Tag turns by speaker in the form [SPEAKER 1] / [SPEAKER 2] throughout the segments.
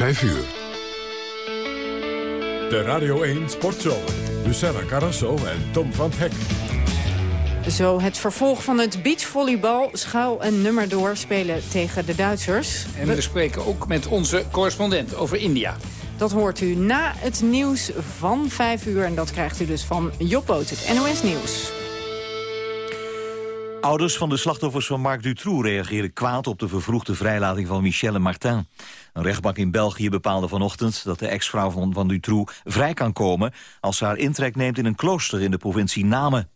[SPEAKER 1] 5 uur. De Radio 1 Sportshow. Luciana Carrasso en Tom van Hek.
[SPEAKER 2] Zo het vervolg van het beachvolleybal. Schouw en nummer door spelen tegen de Duitsers.
[SPEAKER 3] En we spreken ook met onze correspondent over India.
[SPEAKER 2] Dat hoort u na het nieuws van 5 uur. En dat krijgt u dus van Job Boot, het NOS Nieuws.
[SPEAKER 4] Ouders van de slachtoffers van Marc Dutroux reageren kwaad op de vervroegde vrijlating van Michelle Martin. Een rechtbank in België bepaalde vanochtend dat de ex-vrouw van, van Dutroux vrij kan komen als ze haar intrek neemt in een klooster in de provincie Namen.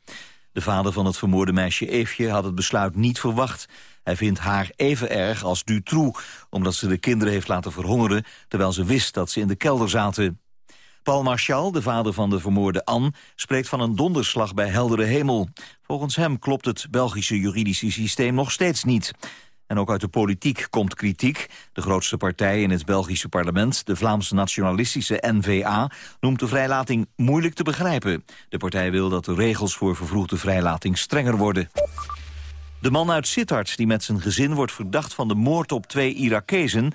[SPEAKER 4] De vader van het vermoorde meisje Eefje had het besluit niet verwacht. Hij vindt haar even erg als Dutroux, omdat ze de kinderen heeft laten verhongeren... terwijl ze wist dat ze in de kelder zaten. Paul Marchal, de vader van de vermoorde Anne, spreekt van een donderslag bij heldere hemel. Volgens hem klopt het Belgische juridische systeem nog steeds niet. En ook uit de politiek komt kritiek. De grootste partij in het Belgische parlement, de Vlaamse nationalistische N-VA... noemt de vrijlating moeilijk te begrijpen. De partij wil dat de regels voor vervroegde vrijlating strenger worden. De man uit Sittard, die met zijn gezin wordt verdacht van de moord op twee Irakezen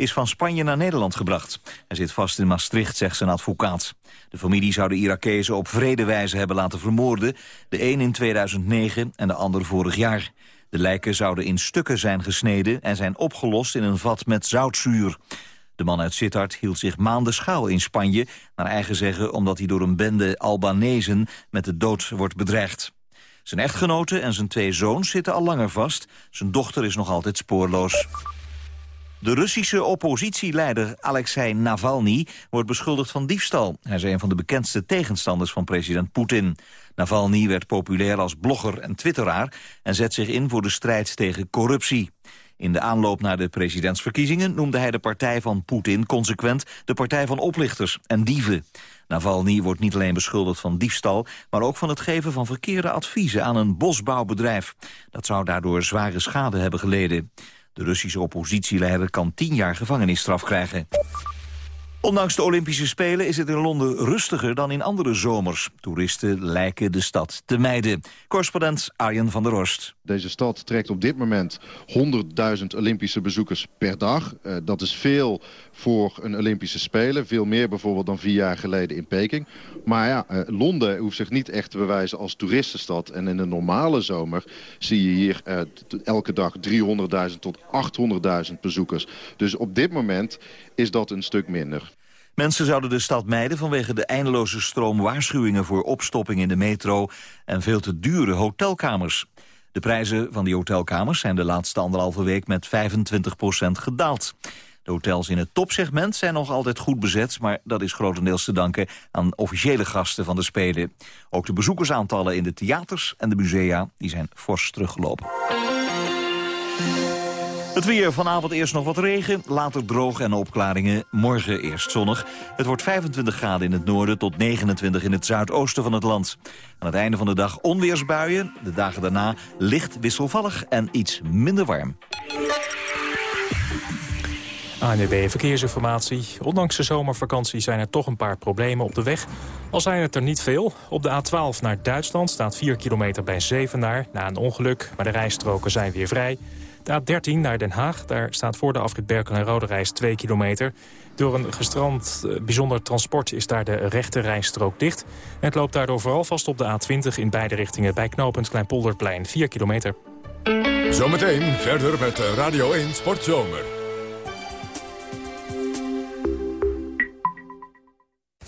[SPEAKER 4] is van Spanje naar Nederland gebracht. Hij zit vast in Maastricht, zegt zijn advocaat. De familie zou de Irakezen op vrede wijze hebben laten vermoorden. De een in 2009 en de ander vorig jaar. De lijken zouden in stukken zijn gesneden en zijn opgelost in een vat met zoutzuur. De man uit Sittard hield zich maanden schuil in Spanje... naar eigen zeggen omdat hij door een bende Albanezen met de dood wordt bedreigd. Zijn echtgenote en zijn twee zoons zitten al langer vast. Zijn dochter is nog altijd spoorloos. De Russische oppositieleider Alexei Navalny wordt beschuldigd van diefstal. Hij is een van de bekendste tegenstanders van president Poetin. Navalny werd populair als blogger en twitteraar... en zet zich in voor de strijd tegen corruptie. In de aanloop naar de presidentsverkiezingen noemde hij de partij van Poetin consequent de partij van oplichters en dieven. Navalny wordt niet alleen beschuldigd van diefstal, maar ook van het geven van verkeerde adviezen aan een bosbouwbedrijf. Dat zou daardoor zware schade hebben geleden. De Russische oppositieleider kan tien jaar gevangenisstraf krijgen. Ondanks de Olympische Spelen is het in Londen rustiger dan in andere zomers. Toeristen lijken de stad te mijden. Correspondent Arjen van der Horst.
[SPEAKER 5] Deze stad trekt op dit moment 100.000 Olympische bezoekers per dag. Uh, dat is veel voor een Olympische Spelen. Veel meer bijvoorbeeld dan vier jaar geleden in Peking. Maar ja, uh, Londen hoeft zich niet echt te bewijzen als toeristenstad. En in een normale zomer zie je hier uh, elke dag 300.000 tot 800.000 bezoekers. Dus op dit moment is dat een stuk minder.
[SPEAKER 4] Mensen zouden de stad mijden vanwege de eindeloze stroom waarschuwingen voor opstopping in de metro en veel te dure hotelkamers. De prijzen van die hotelkamers zijn de laatste anderhalve week met 25% gedaald. De hotels in het topsegment zijn nog altijd goed bezet... maar dat is grotendeels te danken aan officiële gasten van de Spelen. Ook de bezoekersaantallen in de theaters en de musea die zijn fors teruggelopen. Het weer vanavond eerst nog wat regen, later droog en opklaringen. Morgen eerst zonnig. Het wordt 25 graden in het noorden tot 29 in het zuidoosten van het land. Aan het einde van de dag onweersbuien. De dagen daarna licht wisselvallig en iets minder warm.
[SPEAKER 6] ANWB Verkeersinformatie. Ondanks de zomervakantie zijn er toch een paar problemen op de weg. Al zijn het er niet veel. Op de A12 naar Duitsland staat 4 kilometer bij Zevenaar na een ongeluk. Maar de rijstroken zijn weer vrij. De A13 naar Den Haag, daar staat voor de afrit Berkel en Rode Reis 2 kilometer. Door een gestrand uh, bijzonder transport is daar de rechte rijstrook dicht. En het loopt daardoor vooral vast op de A20 in beide richtingen... bij knooppunt Kleinpolderplein, 4 kilometer.
[SPEAKER 1] Zometeen verder met Radio 1 Sportzomer.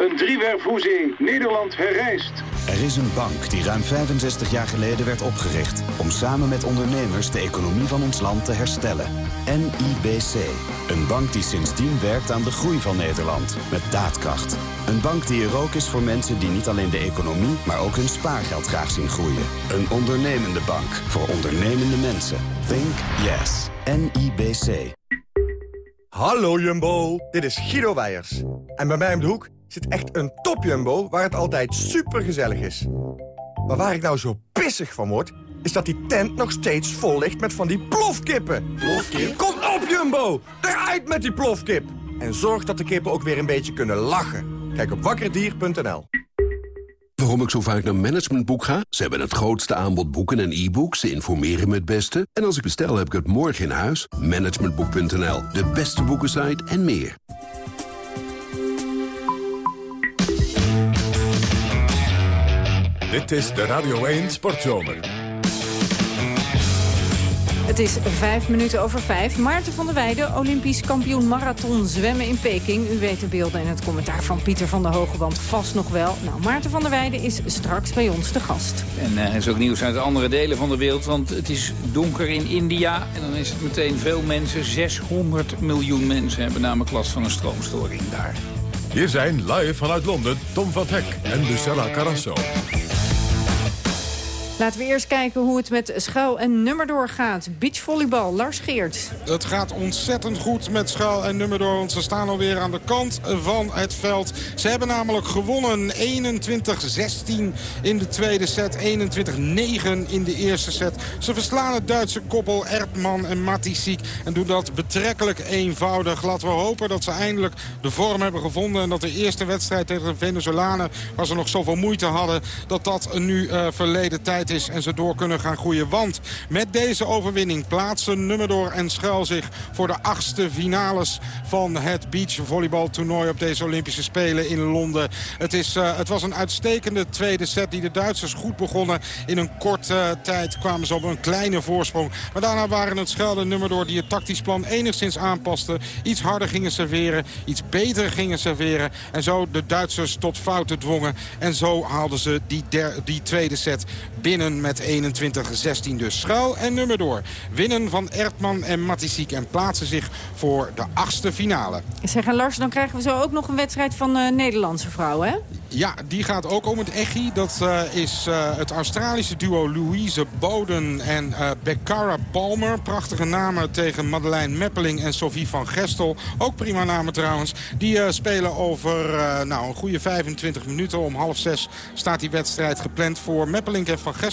[SPEAKER 7] Een driewerfhoezing. Nederland herrijst.
[SPEAKER 8] Er is een bank die ruim 65 jaar geleden werd opgericht... om samen met ondernemers de economie van ons land te herstellen. NIBC. Een bank die sindsdien werkt aan de groei van Nederland. Met daadkracht. Een bank die er ook is voor mensen die niet alleen de economie... maar ook hun spaargeld graag zien groeien. Een ondernemende bank voor ondernemende mensen. Think yes. NIBC.
[SPEAKER 9] Hallo Jumbo, dit is Guido Wijers. En bij mij om de hoek zit echt een top Jumbo waar het altijd super gezellig is. Maar waar ik nou zo pissig van word is dat die tent nog steeds vol ligt met van die plofkippen. Plofkip? Kom op, Jumbo! Eruit met die plofkip! En zorg dat de kippen ook weer een beetje kunnen lachen. Kijk op wakkerdier.nl.
[SPEAKER 10] Waarom ik zo vaak naar Managementboek ga? Ze hebben het grootste aanbod boeken en e-books. Ze informeren me het beste. En als ik bestel, heb ik het morgen in huis. Managementboek.nl, de beste boekensite en meer.
[SPEAKER 11] Dit is de Radio 1 Sportzomer.
[SPEAKER 2] Het is vijf minuten over vijf. Maarten van der Weijden, Olympisch kampioen marathon zwemmen in Peking. U weet de beelden en het commentaar van Pieter van der Hogeband vast nog wel. Nou, Maarten van der Weijden is straks bij ons te gast.
[SPEAKER 3] En er uh, is ook nieuws uit andere delen van de wereld, want het is donker in India. En dan is het meteen veel mensen, 600 miljoen mensen hebben namelijk last van een stroomstoring daar.
[SPEAKER 11] Hier zijn live vanuit Londen Tom van Hek en Lucella Carrasso.
[SPEAKER 2] Laten we eerst kijken hoe het met Schuil en Nummerdoor gaat. Beachvolleybal, Lars Geert.
[SPEAKER 12] Het gaat ontzettend goed met Schuil en Nummerdoor. Want ze staan alweer aan de kant van het veld. Ze hebben namelijk gewonnen 21-16 in de tweede set. 21-9 in de eerste set. Ze verslaan het Duitse koppel Erdman en Matisiek. En doen dat betrekkelijk eenvoudig. Laten we hopen dat ze eindelijk de vorm hebben gevonden. En dat de eerste wedstrijd tegen de Venezolanen... waar ze nog zoveel moeite hadden... dat dat nu uh, verleden tijd is en ze door kunnen gaan groeien. Want met deze overwinning plaatsen Nummerdoor en Schuil zich voor de achtste finales van het beachvolleybaltoernooi op deze Olympische Spelen in Londen. Het, is, uh, het was een uitstekende tweede set die de Duitsers goed begonnen. In een korte uh, tijd kwamen ze op een kleine voorsprong. Maar daarna waren het Schuil en Nummerdoor die het tactisch plan enigszins aanpasten. Iets harder gingen serveren, iets beter gingen serveren. En zo de Duitsers tot fouten dwongen. En zo haalden ze die, die tweede set binnen met 21-16 dus. Schuil en nummer door. Winnen van Ertman en Matisiek en plaatsen zich voor de achtste finale.
[SPEAKER 2] Zeg, Lars, dan krijgen we zo ook nog een wedstrijd van uh, Nederlandse vrouwen, hè?
[SPEAKER 12] Ja, die gaat ook om het Echi. Dat uh, is uh, het Australische duo Louise Boden en Becara Palmer. Prachtige namen tegen Madeleine Meppeling en Sophie van Gestel. Ook prima namen trouwens. Die spelen over nou, een goede 25 minuten. Om half zes staat die wedstrijd gepland voor Meppeling en van Gestel.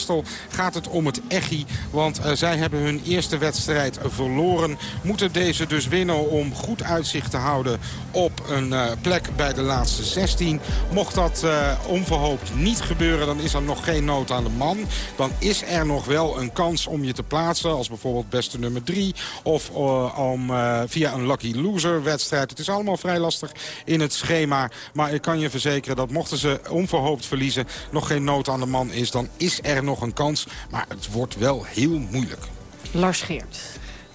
[SPEAKER 12] Gaat het om het Echi, want zij hebben hun eerste wedstrijd verloren. Moeten deze dus winnen om goed uitzicht te houden op een plek bij de laatste 16. Mocht dat uh, onverhoopt niet gebeuren, dan is er nog geen nood aan de man. Dan is er nog wel een kans om je te plaatsen als bijvoorbeeld beste nummer 3. Of om, via een lucky loser wedstrijd. Het is allemaal vrij lastig in het schema. Maar ik kan je verzekeren dat mochten ze onverhoopt verliezen... nog geen nood aan de man is, dan is er nog een kans. Maar het wordt wel heel moeilijk.
[SPEAKER 2] Lars Geert.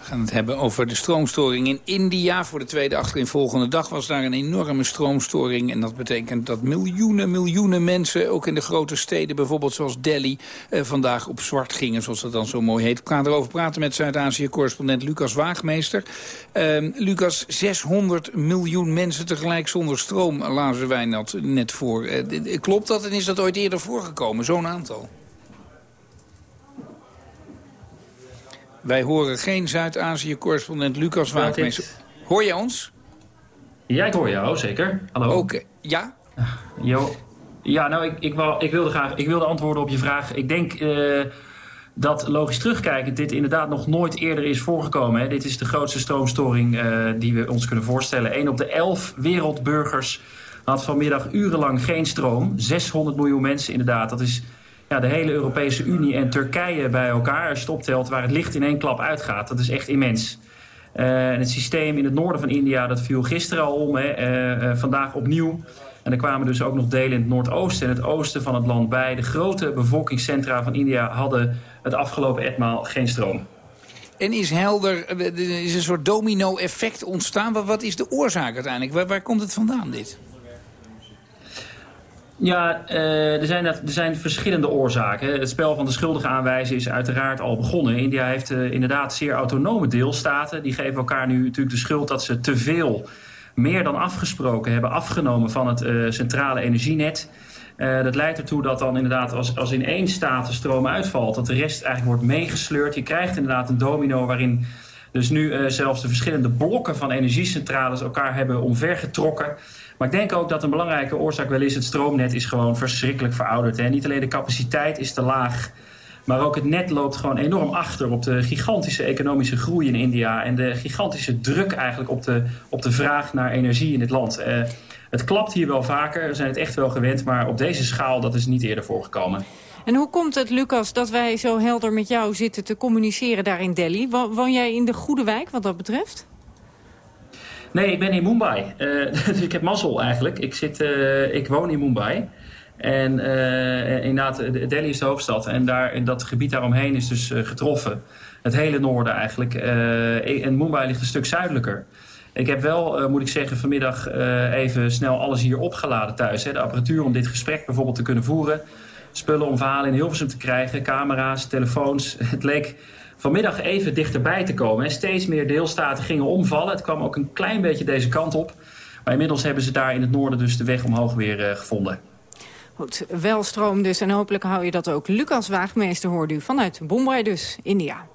[SPEAKER 3] We gaan het hebben over de stroomstoring in India. Voor de tweede achterin volgende dag was daar een enorme stroomstoring. En dat betekent dat miljoenen, miljoenen mensen... ook in de grote steden, bijvoorbeeld zoals Delhi... Eh, vandaag op zwart gingen, zoals dat dan zo mooi heet. We gaan erover praten met Zuid-Azië-correspondent Lucas Waagmeester. Uh, Lucas, 600 miljoen mensen tegelijk zonder stroom... lazen wij dat net voor. Uh, klopt dat en is dat ooit eerder voorgekomen, zo'n aantal? Wij horen geen Zuid-Azië-correspondent Lucas Waagmeester. Hoor je ons?
[SPEAKER 13] Ja, ik hoor jou, zeker. Hallo.
[SPEAKER 3] Oké, okay. ja?
[SPEAKER 13] Jo. Ja, nou, ik, ik, wou, ik, wilde graag ik wilde antwoorden op je vraag. Ik denk uh, dat logisch terugkijkend dit inderdaad nog nooit eerder is voorgekomen. Hè. Dit is de grootste stroomstoring uh, die we ons kunnen voorstellen. Een op de elf wereldburgers had vanmiddag urenlang geen stroom. 600 miljoen mensen inderdaad. Dat is ja, de hele Europese Unie en Turkije bij elkaar, als je het optelt, waar het licht in één klap uitgaat. Dat is echt immens. Uh, en het systeem in het noorden van India, dat viel gisteren al om, hè, uh, uh, vandaag opnieuw. En er kwamen dus ook nog delen in het noordoosten en het oosten van het land bij. De grote bevolkingscentra van India hadden het afgelopen etmaal geen stroom.
[SPEAKER 3] En is helder, er is een soort domino-effect ontstaan. Wat is de oorzaak uiteindelijk? Waar, waar komt het vandaan, dit?
[SPEAKER 13] Ja, uh, er, zijn, er zijn verschillende oorzaken. Het spel van de schuldige aanwijzen is uiteraard al begonnen. India heeft uh, inderdaad zeer autonome deelstaten. Die geven elkaar nu natuurlijk de schuld dat ze te veel, meer dan afgesproken, hebben afgenomen van het uh, centrale energienet. dat leidt ertoe dat dan inderdaad als, als in één staat de stroom uitvalt, dat de rest eigenlijk wordt meegesleurd. Je krijgt inderdaad een domino waarin dus nu zelfs de verschillende blokken van energiecentrales elkaar hebben omvergetrokken. Maar ik denk ook dat een belangrijke oorzaak wel is... het stroomnet is gewoon verschrikkelijk verouderd. Hè? Niet alleen de capaciteit is te laag... Maar ook het net loopt gewoon enorm achter op de gigantische economische groei in India... en de gigantische druk eigenlijk op de, op de vraag naar energie in het land. Uh, het klapt hier wel vaker, we zijn het echt wel gewend... maar op deze schaal dat is niet eerder voorgekomen.
[SPEAKER 2] En hoe komt het, Lucas, dat wij zo helder met jou zitten te communiceren daar in Delhi? Woon jij in de goede wijk wat dat betreft?
[SPEAKER 13] Nee, ik ben in Mumbai. Dus ik heb mazzel eigenlijk. Ik, zit, uh, ik woon in Mumbai. En uh, inderdaad, Delhi is de hoofdstad. En daar, dat gebied daaromheen is dus getroffen. Het hele noorden eigenlijk. en Mumbai ligt een stuk zuidelijker. Ik heb wel, moet ik zeggen, vanmiddag even snel alles hier opgeladen thuis. Hè. De apparatuur om dit gesprek bijvoorbeeld te kunnen voeren. Spullen om verhalen in Hilversum te krijgen. Camera's, telefoons. Het leek vanmiddag even dichterbij te komen. Steeds meer deelstaten gingen omvallen. Het kwam ook een klein beetje deze kant op. Maar inmiddels hebben ze daar in het noorden dus de weg omhoog weer uh, gevonden.
[SPEAKER 2] Goed, wel stroom dus en hopelijk hou je dat ook. Lucas Waagmeester hoorde u vanuit Bombay dus, India.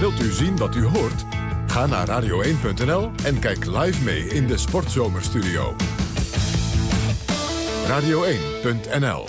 [SPEAKER 1] Wilt u zien wat u hoort? Ga naar radio1.nl en kijk live mee in de Sportzomerstudio. Radio1.nl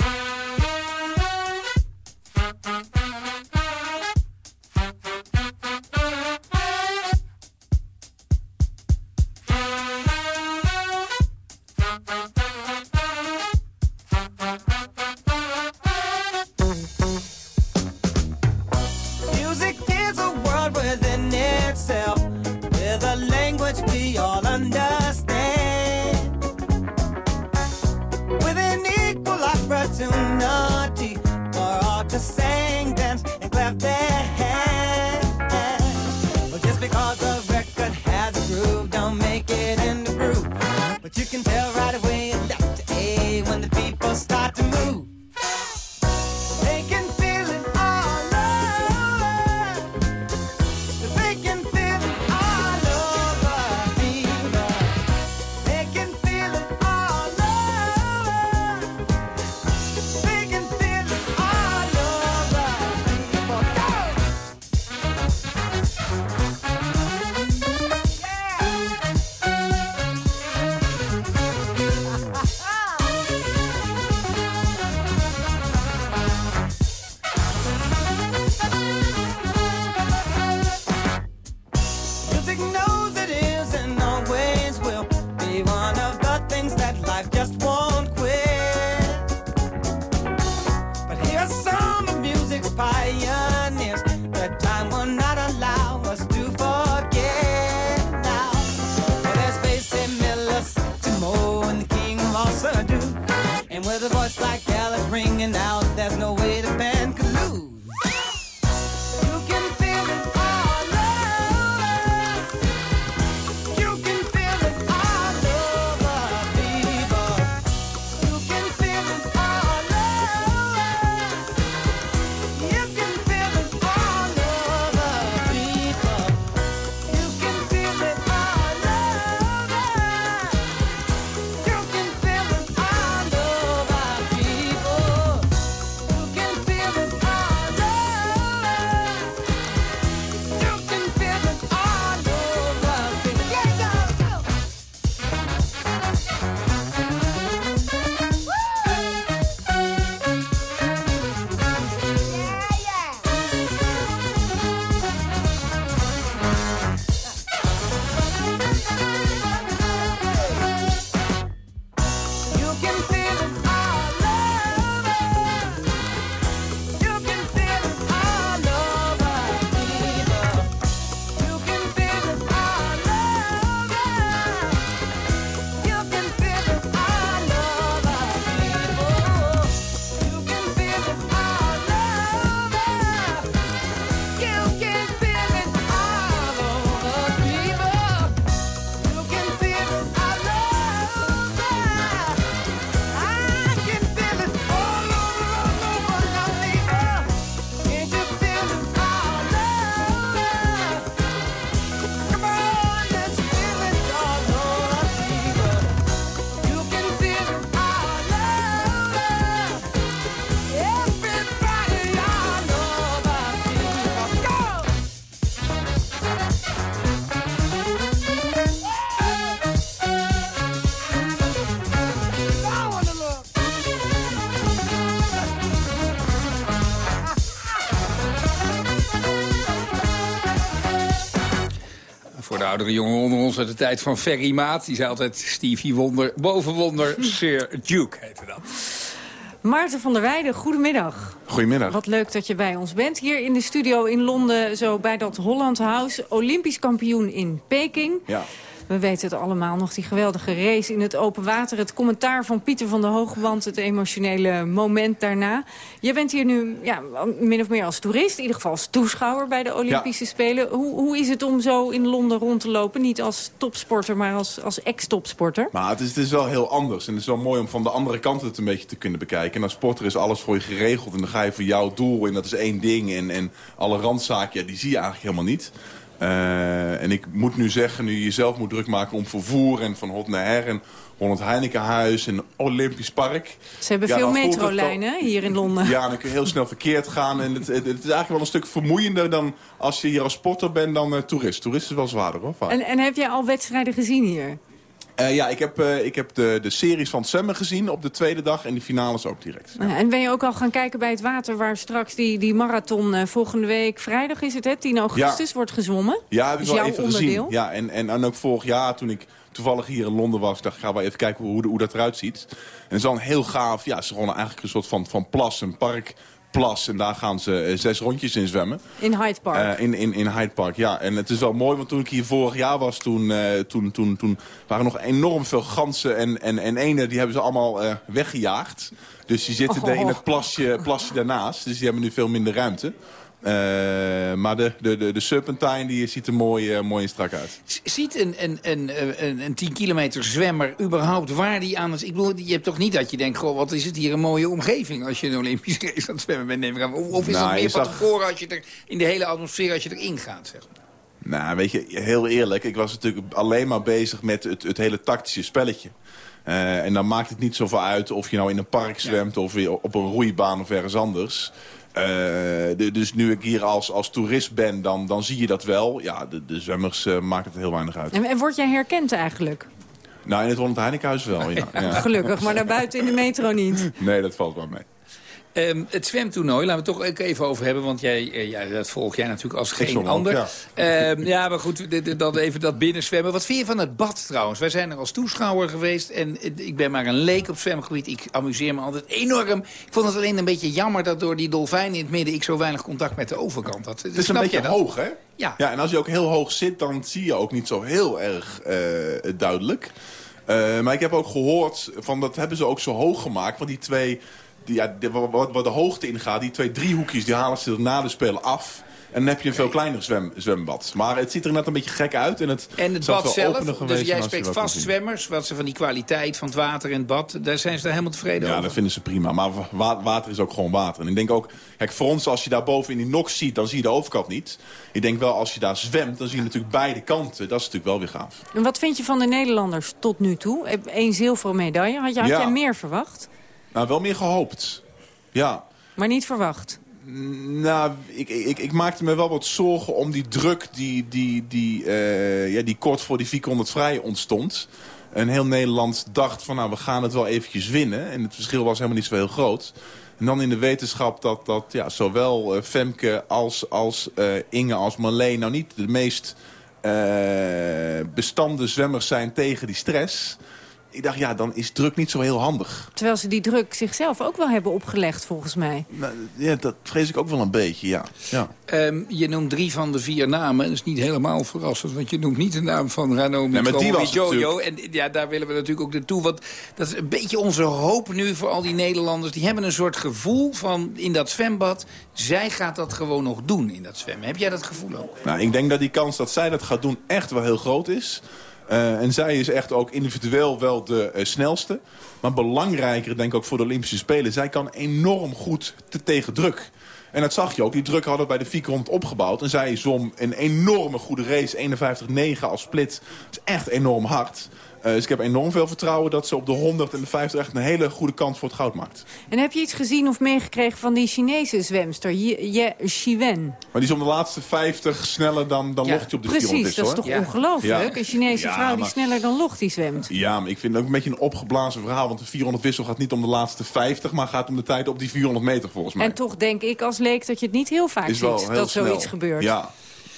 [SPEAKER 3] oudere jongen onder ons uit de tijd van Ferry Maat. Die zei altijd Stevie Wonder, boven Wonder, Sir Duke heette dat.
[SPEAKER 2] Maarten van der Weijden, goedemiddag.
[SPEAKER 14] Goedemiddag.
[SPEAKER 2] Wat leuk dat je bij ons bent. Hier in de studio in Londen, zo bij dat Holland House. Olympisch kampioen in Peking.
[SPEAKER 14] Ja.
[SPEAKER 2] We weten het allemaal nog, die geweldige race in het open water. Het commentaar van Pieter van der Hoogwand, het emotionele moment daarna. Je bent hier nu ja, min of meer als toerist, in ieder geval als toeschouwer bij de Olympische Spelen. Hoe, hoe is het om zo in Londen rond te lopen? Niet als topsporter, maar als, als ex-topsporter?
[SPEAKER 14] Maar het is, het is wel heel anders. En het is wel mooi om van de andere kant het een beetje te kunnen bekijken. En als sporter is alles voor je geregeld. En dan ga je voor jouw doel en dat is één ding. En, en alle randzaken, ja, die zie je eigenlijk helemaal niet. Uh, en ik moet nu zeggen, nu je jezelf moet druk maken om vervoer en van hot naar her en Holland Heinekenhuis en Olympisch Park.
[SPEAKER 2] Ze hebben ja, veel metrolijnen hier in Londen.
[SPEAKER 14] Ja, dan kun je heel snel verkeerd gaan. En het, het, het, is eigenlijk wel een stuk vermoeiender dan als je hier als sporter bent dan uh, toerist. Toerist is wel zwaarder hoor.
[SPEAKER 2] En, en heb jij al wedstrijden gezien hier?
[SPEAKER 14] Uh, ja, ik heb, uh, ik heb de, de series van zwemmen gezien op de tweede dag en de finales ook direct.
[SPEAKER 2] Ja. En ben je ook al gaan kijken bij het water waar straks die, die marathon uh, volgende week vrijdag is het, hè? 10 augustus
[SPEAKER 14] ja.
[SPEAKER 2] wordt gezwommen?
[SPEAKER 14] Ja, heb ik wel even
[SPEAKER 2] onderdeel?
[SPEAKER 14] gezien. Ja, en, en, en ook vorig jaar toen ik toevallig hier in Londen was, dacht ik ga wel even kijken hoe, hoe dat eruit ziet. En het is dan heel gaaf, ja, ze gewoon eigenlijk een soort van, van plas, een park plas. En daar gaan ze uh, zes rondjes in zwemmen.
[SPEAKER 2] In Hyde Park?
[SPEAKER 14] Uh, in, in, in Hyde Park, ja. En het is wel mooi, want toen ik hier vorig jaar was... toen, uh, toen, toen, toen waren nog enorm veel ganzen en, en, en enen. Die hebben ze allemaal weggejaagd. Dus die zitten oh. in het plasje, plasje daarnaast. Dus die hebben nu veel minder ruimte. Uh, maar de, de, de, de Serpentine die ziet er mooi, uh, mooi en strak uit.
[SPEAKER 3] Ziet een, een, een, een, een 10 kilometer zwemmer überhaupt waar die aan het... Ik bedoel, je hebt toch niet dat je denkt... Goh, wat is het hier een mooie omgeving als je een Olympisch race aan het zwemmen bent? Neem ik aan. Of, of is
[SPEAKER 14] nou,
[SPEAKER 3] dat meer van
[SPEAKER 14] zag...
[SPEAKER 3] tevoren als je er in de hele atmosfeer als je erin gaat? Zeg maar?
[SPEAKER 14] Nou, weet je, heel eerlijk. Ik was natuurlijk alleen maar bezig met het, het hele tactische spelletje. Uh, en dan maakt het niet zoveel uit of je nou in een park zwemt... Ja. of weer op een roeibaan of ergens anders... Uh, de, dus nu ik hier als, als toerist ben, dan, dan zie je dat wel. Ja, de, de zwemmers uh, maakt het heel weinig uit.
[SPEAKER 2] En, en word jij herkend eigenlijk?
[SPEAKER 14] Nou, in het Holland Heinekenhuis wel, ja. ja.
[SPEAKER 2] Gelukkig, maar daarbuiten in de metro niet.
[SPEAKER 14] Nee, dat valt wel mee.
[SPEAKER 3] Um, het zwemtoernooi, laten we het toch ook even over hebben. Want jij, uh, ja, dat volg jij natuurlijk als geen ander.
[SPEAKER 14] Ja.
[SPEAKER 3] Um, ja, maar goed, dan even dat binnenzwemmen. Wat vind je van het bad trouwens? Wij zijn er als toeschouwer geweest. En ik ben maar een leek op zwemgebied. Ik amuseer me altijd enorm. Ik vond het alleen een beetje jammer dat door die dolfijn in het midden... ik zo weinig contact met de overkant had.
[SPEAKER 14] Het is een beetje hoog, hè?
[SPEAKER 3] Ja.
[SPEAKER 14] ja. En als je ook heel hoog zit, dan zie je ook niet zo heel erg uh, duidelijk. Uh, maar ik heb ook gehoord, van dat hebben ze ook zo hoog gemaakt. Want die twee die, ja, de, wat, wat de hoogte ingaat, die twee driehoekjes, die halen ze er na de spelen af. En dan heb je een veel kleiner zwem, zwembad. Maar het ziet er net een beetje gek uit. En het,
[SPEAKER 3] en het bad zelf, dus jij spreekt vast zwemmers. Wat ze van die kwaliteit van het water en het bad, daar zijn ze daar helemaal tevreden
[SPEAKER 14] ja,
[SPEAKER 3] over.
[SPEAKER 14] Ja, dat vinden ze prima. Maar wa water is ook gewoon water. En ik denk ook, kijk, voor ons als je daar boven in die nox ziet, dan zie je de overkant niet. Ik denk wel, als je daar zwemt, dan zie je natuurlijk beide kanten. Dat is natuurlijk wel weer gaaf.
[SPEAKER 2] En wat vind je van de Nederlanders tot nu toe? Eén zilveren medaille. Had, je, had
[SPEAKER 14] Ja.
[SPEAKER 2] jij meer verwacht?
[SPEAKER 14] Nou, wel meer gehoopt. Ja.
[SPEAKER 2] Maar niet verwacht?
[SPEAKER 14] Nou, ik, ik, ik maakte me wel wat zorgen om die druk die, die, die, eh, ja, die kort voor die 400 vrij ontstond. En heel Nederland dacht van nou, we gaan het wel eventjes winnen. En het verschil was helemaal niet zo heel groot. En dan in de wetenschap dat, dat ja, zowel eh, Femke als, als eh, Inge als Marleen... nou niet de meest eh, bestande zwemmers zijn tegen die stress... Ik dacht, ja, dan is druk niet zo heel handig.
[SPEAKER 2] Terwijl ze die druk zichzelf ook wel hebben opgelegd, volgens mij.
[SPEAKER 14] Nou, ja, dat vrees ik ook wel een beetje, ja. ja.
[SPEAKER 3] Um, je noemt drie van de vier namen. Dat is niet helemaal verrassend, want je noemt niet de naam van Rano
[SPEAKER 14] Nee, maar die was
[SPEAKER 3] Jojo. En ja, daar willen we natuurlijk ook naartoe. Want dat is een beetje onze hoop nu voor al die Nederlanders. Die hebben een soort gevoel van in dat zwembad. Zij gaat dat gewoon nog doen in dat zwemmen. Heb jij dat gevoel ook?
[SPEAKER 14] Nou, ik denk dat die kans dat zij dat gaat doen echt wel heel groot is. Uh, en zij is echt ook individueel wel de uh, snelste. Maar belangrijker denk ik ook voor de Olympische Spelen. Zij kan enorm goed te tegen druk. En dat zag je ook. Die druk hadden we bij de 400 opgebouwd. En zij zwom een enorme goede race. 51-9 als split. Dat is echt enorm hard. Uh, dus ik heb enorm veel vertrouwen dat ze op de 100 en de 50 echt een hele goede kans voor het goud maakt.
[SPEAKER 2] En heb je iets gezien of meegekregen van die Chinese zwemster, Ye, Ye Shiwen?
[SPEAKER 14] Maar die is om de laatste 50 sneller dan, dan
[SPEAKER 2] Ja,
[SPEAKER 14] Lochtje op de
[SPEAKER 2] Precies,
[SPEAKER 14] 400 is,
[SPEAKER 2] dat is toch ongelooflijk?
[SPEAKER 14] Ja.
[SPEAKER 2] Een Chinese
[SPEAKER 14] Ja,
[SPEAKER 2] vrouw die
[SPEAKER 14] maar-
[SPEAKER 2] sneller dan Lochti zwemt.
[SPEAKER 14] Ja, maar ik vind het ook een beetje een opgeblazen verhaal. Want de 400 wissel gaat niet om de laatste 50, maar gaat om de tijd op die 400 meter volgens mij.
[SPEAKER 2] En toch denk ik als leek dat je het niet heel vaak
[SPEAKER 14] is
[SPEAKER 2] ziet
[SPEAKER 14] heel
[SPEAKER 2] dat
[SPEAKER 14] snel.
[SPEAKER 2] zoiets gebeurt.
[SPEAKER 14] Ja.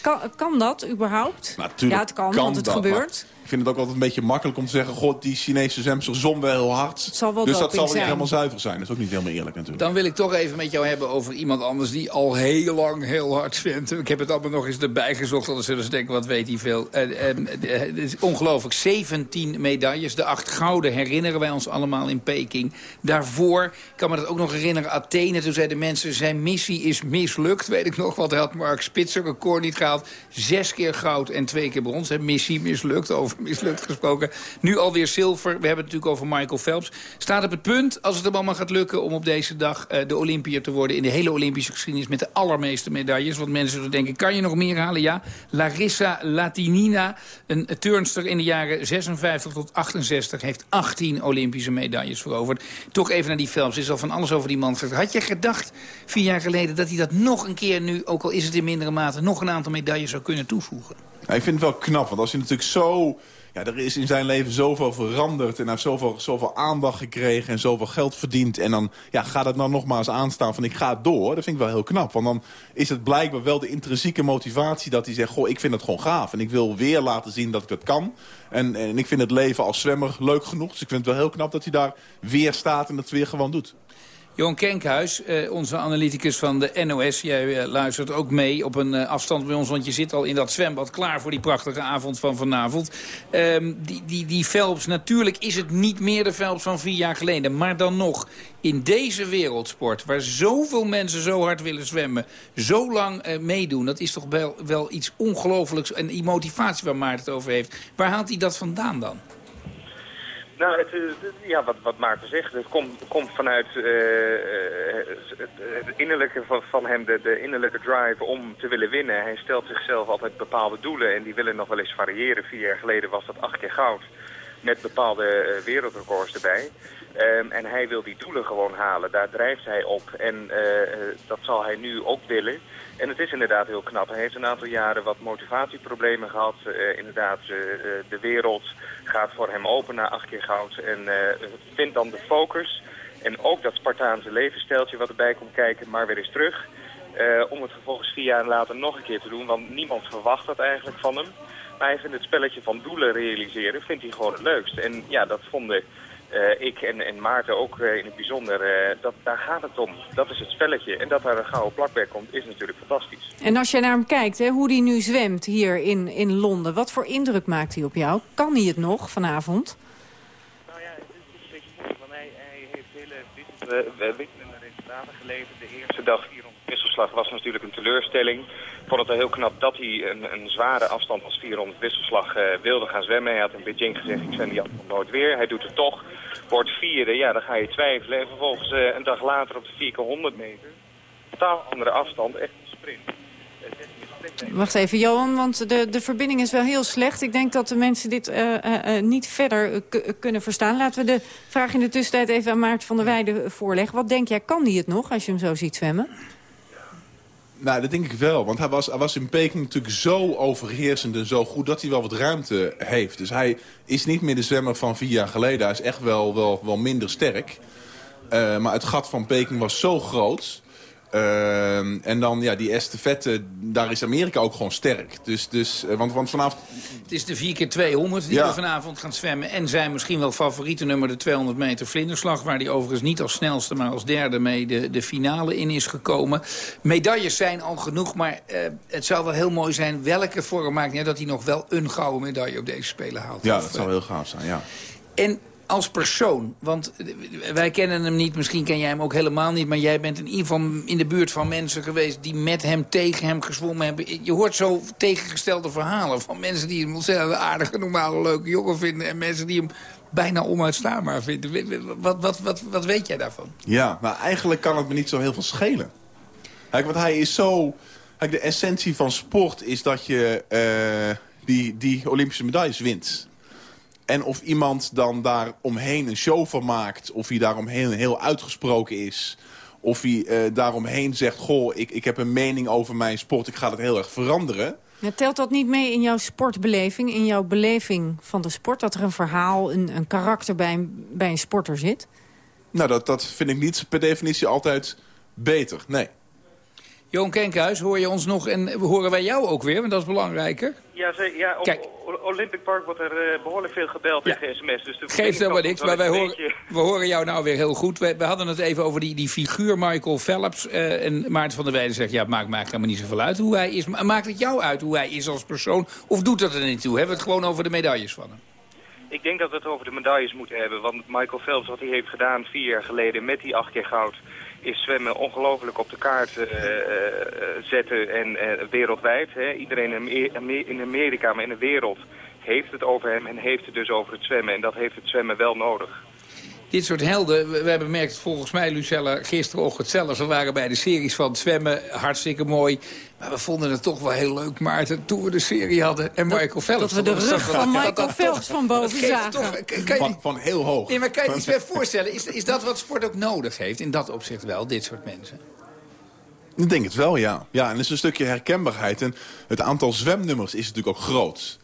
[SPEAKER 2] Kan, kan dat überhaupt?
[SPEAKER 14] Natuurlijk
[SPEAKER 2] ja, het kan, want het
[SPEAKER 14] dat,
[SPEAKER 2] gebeurt.
[SPEAKER 14] Ik vind het ook altijd een beetje makkelijk om te zeggen... god, die Chinese zwemster zon wel heel hard.
[SPEAKER 2] zal wel
[SPEAKER 14] dus dat zal wel niet helemaal zuiver zijn. Dat is ook niet helemaal eerlijk natuurlijk.
[SPEAKER 3] Dan wil ik toch even met jou hebben over iemand anders... die al heel lang heel hard zwemt. Ik heb het allemaal nog eens erbij gezocht. Anders zullen ze denken, wat weet hij veel. Eh, eh, eh, het is ongelooflijk. 17 medailles. De acht gouden herinneren wij ons allemaal in Peking. Daarvoor, ik kan me dat ook nog herinneren... Athene, toen zeiden mensen... zijn missie is mislukt. Weet ik nog, wat had Mark Spitzer record niet gehaald. Zes keer goud en twee keer brons. Hè. Missie mislukt, over mislukt gesproken. Nu alweer zilver. We hebben het natuurlijk over Michael Phelps. Staat op het punt, als het hem allemaal gaat lukken... om op deze dag eh, de Olympiër te worden... in de hele Olympische geschiedenis met de allermeeste medailles. Want mensen zullen denken, kan je nog meer halen? Ja, Larissa Latinina, een turnster in de jaren 56 tot 68... heeft 18 Olympische medailles veroverd. Toch even naar die Phelps. Er is al van alles over die man gezegd. Had je gedacht, vier jaar geleden... dat hij dat nog een keer nu, ook al is het in mindere mate... nog een aantal medailles zou kunnen toevoegen?
[SPEAKER 14] Ik vind het wel knap, want als je natuurlijk zo... Ja, er is in zijn leven zoveel veranderd en hij heeft zoveel, zoveel aandacht gekregen en zoveel geld verdiend. En dan ja, gaat het nou nogmaals aanstaan van ik ga door. Dat vind ik wel heel knap, want dan is het blijkbaar wel de intrinsieke motivatie dat hij zegt... goh, ik vind het gewoon gaaf en ik wil weer laten zien dat ik het kan. En, en ik vind het leven als zwemmer leuk genoeg. Dus ik vind het wel heel knap dat hij daar weer staat en het weer gewoon doet.
[SPEAKER 3] Johan Kenkhuis, eh, onze analyticus van de NOS. Jij eh, luistert ook mee op een eh, afstand bij ons, want je zit al in dat zwembad klaar voor die prachtige avond van vanavond. Ehm, die, die, die Phelps, natuurlijk is het niet meer de Phelps van vier jaar geleden. Maar dan nog, in deze wereldsport, waar zoveel mensen zo hard willen zwemmen, zo lang meedoen, dat is toch wel, wel iets ongelooflijks. En die motivatie waar Maarten het over heeft, waar haalt hij dat vandaan dan?
[SPEAKER 15] Nou, het, eh, ja, wat, wat Maarten zegt, het komt, komt vanuit eh, eh, het, het innerlijke van, van hem, de, de innerlijke drive om te willen winnen. Hij stelt zichzelf altijd bepaalde doelen en die willen nog wel eens variëren. Vier jaar geleden was dat acht keer goud met bepaalde wereldrecords erbij. Ehm, en hij wil die doelen gewoon halen, daar drijft hij op en dat zal hij nu ook willen. En het is inderdaad heel knap. Hij heeft een aantal jaren wat motivatieproblemen gehad. Eh, inderdaad, eh, de wereld gaat voor hem open na acht keer goud. En eh, vindt dan de focus. En ook dat Spartaanse levensstijltje wat erbij komt kijken, maar weer eens terug. Om het vervolgens vier jaar later nog een keer te doen. Want niemand verwacht dat eigenlijk van hem. Maar hij vindt het spelletje van doelen realiseren, vindt hij gewoon het leukst. En ja, dat vonden eh, ik en, en Maarten ook eh, in het bijzonder. eh, dat, daar gaat het om. Dat is het spelletje. En dat daar een gouden plak bij komt, is natuurlijk fantastisch.
[SPEAKER 2] En als jij naar hem kijkt, hè, hoe hij nu zwemt hier in, in Londen... wat voor indruk maakt hij op jou? Kan hij het nog vanavond?
[SPEAKER 15] Want hij, hij heeft hele wissel- wisselende resultaten geleverd. De eerste dag 400 wisselslag was natuurlijk een teleurstelling. Ik vond het wel heel knap dat hij een, een zware afstand als 400 wisselslag eh, wilde gaan zwemmen. Hij had in Beijing gezegd, ik zwem die afstand nooit weer. Hij doet het toch. Wordt vierde, ja, dan ga je twijfelen. En vervolgens eh, een dag later op de 4 keer 100 meter. Totaal andere afstand, echt een sprint. 16 sprint.
[SPEAKER 2] Wacht even, Johan, want de, de verbinding is wel heel slecht. Ik denk dat de mensen dit eh, niet verder kunnen verstaan. Laten we de vraag in de tussentijd even aan Maarten van der Weijden voorleggen. Wat denk jij, kan hij het nog als je hem zo ziet zwemmen?
[SPEAKER 14] Nou, dat denk ik wel. Want hij was, hij was in Peking natuurlijk zo overheersend en zo goed... dat hij wel wat ruimte heeft. Dus hij is niet meer de zwemmer van vier jaar geleden. Hij is echt wel, wel, wel minder sterk. Eh, maar het gat van Peking was zo groot... Ehm, en dan, ja, die estafette, daar is Amerika ook gewoon sterk. Dus, dus, eh, want, want vanavond...
[SPEAKER 3] Het is de 4 keer 200 die
[SPEAKER 14] Ja.
[SPEAKER 3] we vanavond gaan zwemmen. En zijn misschien wel favoriete nummer de 200 meter vlinderslag. Waar hij overigens niet als snelste, maar als derde mee de, de finale in is gekomen. Medailles zijn al genoeg, maar eh, het zou wel heel mooi zijn. Welke vorm maakt uit dat hij nog wel een gouden medaille op deze Spelen haalt.
[SPEAKER 14] Ja,
[SPEAKER 3] Of,
[SPEAKER 14] dat zou heel gaaf zijn, ja.
[SPEAKER 3] En als persoon, want wij kennen hem niet, misschien ken jij hem ook helemaal niet... maar jij bent in ieder geval in de buurt van mensen geweest... die met hem, tegen hem gezwommen hebben. Je hoort zo tegengestelde verhalen van mensen die hem ontzettend aardige, normale, leuke jongen vinden... en mensen die hem bijna onuitstaanbaar vinden. Wat, wat, wat, wat weet jij daarvan?
[SPEAKER 14] Ja, maar eigenlijk kan het me niet zo heel veel schelen. Want hij is zo... De essentie van sport is dat je eh, die, die Olympische medailles wint. En of iemand dan daar omheen een show van maakt... of hij daaromheen heel uitgesproken is... of hij eh, daaromheen zegt... goh, ik, ik heb een mening over mijn sport, ik ga het heel erg veranderen...
[SPEAKER 2] Ja, telt dat niet mee in jouw sportbeleving, in jouw beleving van de sport? Dat er een verhaal, een, een karakter bij een, bij een sporter zit?
[SPEAKER 14] Nou, dat, dat vind ik niet per definitie altijd beter, nee.
[SPEAKER 3] Johan Kenkhuis, hoor je ons nog en horen wij jou ook weer? Want dat is belangrijker.
[SPEAKER 15] Ja, ze, ja
[SPEAKER 3] Kijk.
[SPEAKER 15] Olympic Park wordt er eh, behoorlijk veel gebeld en gsms. Dus
[SPEAKER 3] Geeft helemaal niks, maar wij horen,
[SPEAKER 15] beetje-
[SPEAKER 3] we horen jou nou weer heel goed. We, we hadden het even over die, die figuur Michael Phelps. eh, en Maarten van der Weijden zegt, ja, het maakt, maakt helemaal niet zoveel uit hoe hij is. Maar maakt het jou uit hoe hij is als persoon? Of doet dat er niet toe? Hebben we het gewoon over de medailles van hem?
[SPEAKER 15] Ik denk dat we het over de medailles moeten hebben. Want Michael Phelps, wat hij heeft gedaan vier jaar geleden met die acht keer goud... is zwemmen ongelooflijk op de kaart eh, eh, zetten en eh, wereldwijd. Hè. Iedereen in Amer- Amer- in Amerika, maar in de wereld heeft het over hem en heeft het dus over het zwemmen. En dat heeft het zwemmen wel nodig.
[SPEAKER 3] Dit soort helden, we, hebben bemerkt volgens mij, Lucella, gisterochtend zelf. We waren bij de series van zwemmen, hartstikke mooi. Maar we vonden het toch wel heel leuk, Maarten, toen we de serie hadden. En Michael Phelps.
[SPEAKER 2] dat we de rug van Michael
[SPEAKER 3] dat
[SPEAKER 2] Phelps van boven zagen.
[SPEAKER 3] Toch, kan, kan je
[SPEAKER 14] Van,
[SPEAKER 3] niet-
[SPEAKER 14] van heel hoog.
[SPEAKER 3] Nee, maar kan je je iets bij voorstellen? Is, is dat wat sport ook nodig heeft? In dat opzicht wel, dit soort mensen.
[SPEAKER 14] Ik denk het wel, ja. Ja, en er is een stukje herkenbaarheid. En het aantal zwemnummers is natuurlijk ook groot.